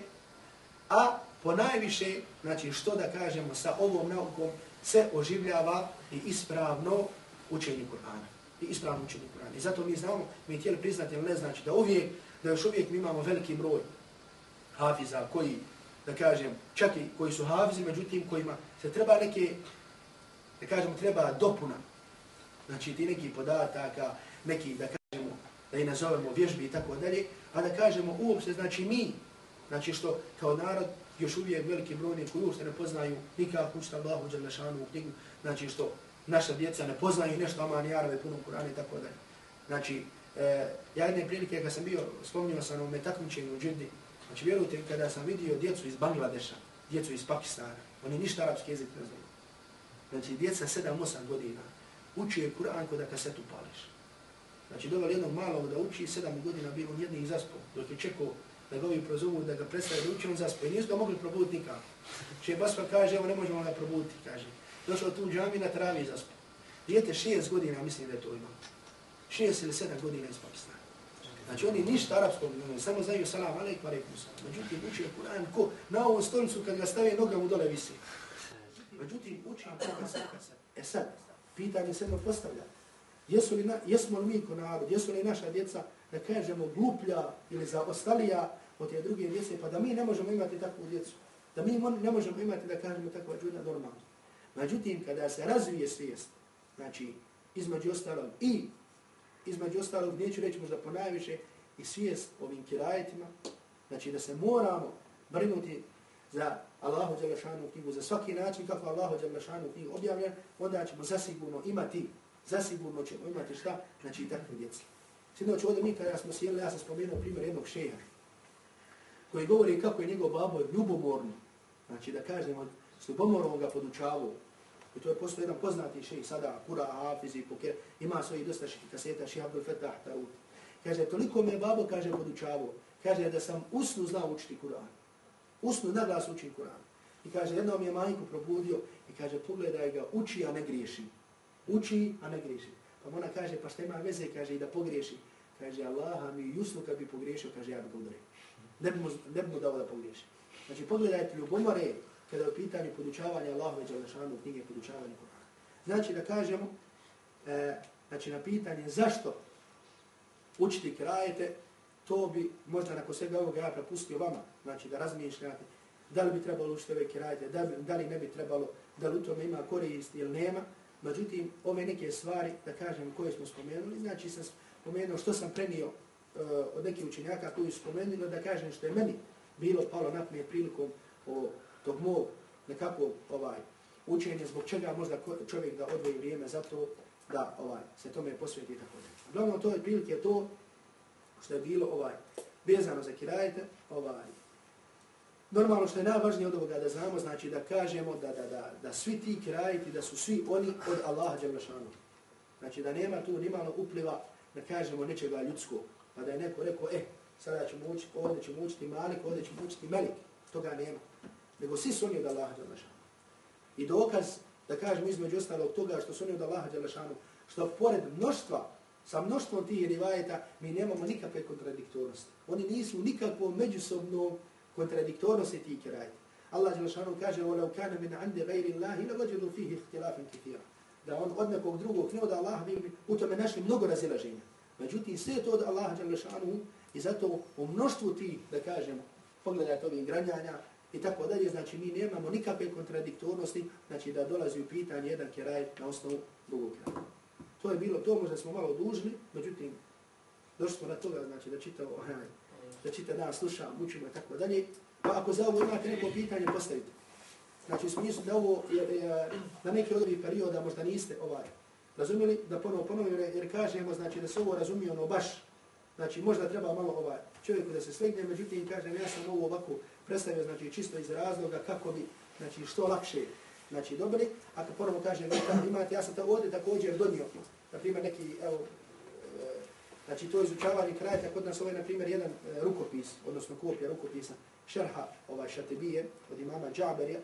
a po najviše, znači što da kažemo sa ovom naukom, se oživljava i ispravno učenje Kur'ana. I ispravno učili Kur'an. I zato mi znamo, mi htjeli priznati, ili ne znači da uvijek, da još uvijek mi imamo veliki broj hafiza koji, da kažem, čak i koji su hafizi, međutim kojima se treba neke, da kažemo, treba dopuna. Znači ti neki podataka, neki, da kažemo, da i nazovemo vježbi i tako dalje, a da kažemo uopšte, znači mi, znači što kao narod još uvijek veliki brojni koji uopšte ne poznaju nikakvu učita Allahu Đalešanu u knjigu, znači što naša djeca ne poznaju nešto Aman Jarove, puno Kur'ana i tako dalje. Znači, e, ja jedne prilike kad sam bio, spomnio sam o metakmičenju u Džidi, znači vjerujte, kada sam vidio djecu iz Bangladeša, djecu iz Pakistana, oni ništa arapski jezik ne znaju. Znači, djeca 7-8 godina uči Kur'an kod da kasetu pališ. Znači, doveli jednog malog da uči, 7 godina bio on jedni zaspo, dok je čekao da ga ovi prozovu, da ga predstavlja da uči, on zaspo. I nisu ga mogli probuditi nikako. Če Basva kaže, evo ne možemo ga probuditi, kaže. Došao tu u džami na travi i. Dijete šest godina, mislim da je to imao. Šest ili sedam godina iz Pakistana. Znači oni ništa arapskog ne samo znaju salam alaikum alaikum salam. Međutim, uči Kur'an ko na ovom stolicu kad ga stave noga mu dole visi. Međutim, uči koga se se. E sad, pitanje se postavlja. Jesu li na, jesmo li mi ko narod, jesu li naša djeca, da kažemo, gluplja ili zaostalija od te druge djece, pa da mi ne možemo imati takvu djecu. Da mi ne možemo imati, da kažemo, takva čudna normalna. Međutim, kada se razvije svijest, znači, između ostalog i, između ostalog, neću reći možda po najviše, i svijest ovim kirajetima, znači da se moramo brinuti za Allahu Đalešanu knjigu, za svaki način kako Allahu Đalešanu knjigu objavlja, onda ćemo zasigurno imati, zasigurno ćemo imati šta, znači takve djece. Sinoć ovdje mi kada smo sjeli, ja sam spomenuo primjer jednog šeha, koji govori kako je njegov babo ljubomorno, znači da kažemo, s ljubomornom ga podučavao, I to je postoje jedan poznati šej sada, Kura, i Poker, ima svoji dosta kaseta, šeha Abdul Fetah, Tarut. Kaže, toliko me babo, kaže, podučavao. Kaže, da sam usnu znao učiti Kur'an. Usnu na glas uči Kur'an. I kaže, jednom je majku probudio i kaže, pogledaj ga, uči, a ne griješi. Uči, a ne griješi. Pa ona kaže, pa šta ima veze, kaže, i da pogriješi. Kaže, Allah mi usnu kad bi pogriješio, kaže, ja bi ga udario. Ne bi mu, ne bi mu dao da pogriješi. Znači, pogledajte ljubomore, kada je u pitanju podučavanja Allahove Đalešanu knjige podučavanja Kur'ana. Znači da kažemo, e, znači na pitanje zašto učiti krajete, to bi možda nakon svega ovoga ja prepustio vama, znači da razmišljate da li bi trebalo učiti ove krajete, da, bi, da li ne bi trebalo, da li u tome ima korist ili nema. Međutim, ove neke stvari, da kažem, koje smo spomenuli, znači sam spomenuo što sam prenio e, od nekih učenjaka koji su spomenuli, da kažem što je meni bilo palo na prilikom o tog mog nekako ovaj učenje zbog čega možda čovjek da odvoji vrijeme za to da ovaj se tome posveti tako da. Uglavnom to je prilike to što je bilo ovaj vezano za kirajete, ovaj Normalno što je najvažnije od ovoga da znamo, znači da kažemo da, da, da, da svi ti kirajiti, da su svi oni od Allaha Đalešanu. Znači da nema tu nimalo upliva da kažemo nečega ljudskog. Pa da je neko rekao, e, sada ćemo učiti, ovdje ćemo učiti Malik, ovdje ćemo učiti Melik. Toga nema nego svi su oni od Allaha Đalešanu. I dokaz, da kažem između ostalog toga što su oni od Allaha Đalešanu, što pored mnoštva, sa mnoštvom tih rivajeta, mi nemamo nikakve kontradiktornosti. Oni nisu nikakvo međusobno kontradiktornosti tih kirajeta. Allah Đalešanu kaže, وَلَوْ كَانَ مِنْ عَنْدِ غَيْرِ اللَّهِ لَوَجَدُوا فِيهِ اخْتِلَافٍ كِثِيرًا Da on od nekog drugog, ne od Allaha, bi u tome našli mnogo razilaženja. Međutim, sve to od Allaha Đalešanu i zato u mnoštvu tih, da kažemo, pogledajte ovih granjanja, i tako dalje, znači mi nemamo nikakve kontradiktornosti, znači da dolazi u pitanje jedan keraj na osnovu drugog keraja. To je bilo to, možda smo malo dužni, međutim, došli smo na toga, znači da čita, onaj, da čita dan sluša, učimo i tako dalje. Pa ako za ovo imate neko pitanje, postavite. Znači u smislu da ovo je, je, na neki od ovih perioda možda niste ovaj, razumjeli, da ponovo ponovimo, jer kažemo znači da se ovo razumije ono baš Znači, možda treba malo ovaj čovjeku da se slegne, međutim, kažem, ja sam ovo ovako predstavio, znači, čisto iz razloga kako bi, znači, što lakše, znači, dobili. Ako ponovno kažem, vi tamo imate, ja sam to ovdje također donio, na primjer, neki, evo, e, znači, to izučavanje kraja, kod nas ovaj, na primjer, jedan e, rukopis, odnosno kopija rukopisa, šerha, ovaj, šatibije, od imama Džaberija,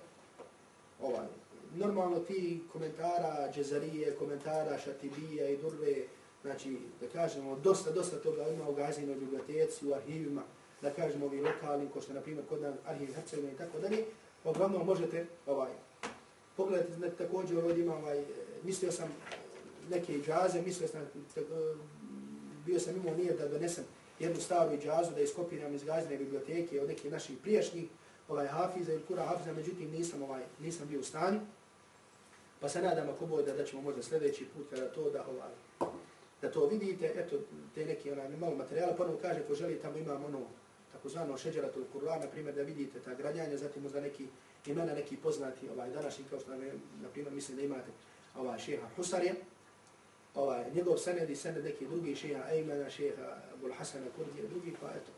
ovaj, normalno ti komentara, džezarije, komentara, šatibije i durve, znači, da kažemo, dosta, dosta toga ima u gazinoj biblioteci, u arhivima, da kažemo, ovi lokalnim, ko što, na primjer, kod nas arhiv Hercegovine i tako dalje, uglavnom možete, ovaj, pogledati, ne, također ovdje ima, ovaj, mislio sam neke džaze, mislio sam, te, e, bio sam imao nije da donesem jednu staru džazu, da iskopiram iz gazine biblioteke od nekih naših prijašnjih, ovaj, hafiza ili kura hafiza, međutim, nisam, ovaj, nisam bio u stanju. Pa se nadam ako bude da ćemo možda sljedeći put kada to da ovaj, da to vidite, eto, te neki onaj, malo materijala, ponovno kaže, ko želi, tamo imamo ono, takozvano šeđeratul Kur'an, na primjer, da vidite ta gradjanja, zatim možda neki imena, neki poznati, ovaj, današnji, kao što na primjer, mislim da imate ovaj, šeha Husarija, ovaj, njegov sened i sened neki drugi šeha Ejmana, šeha Abul Hasana Kurdija, drugi, pa eto,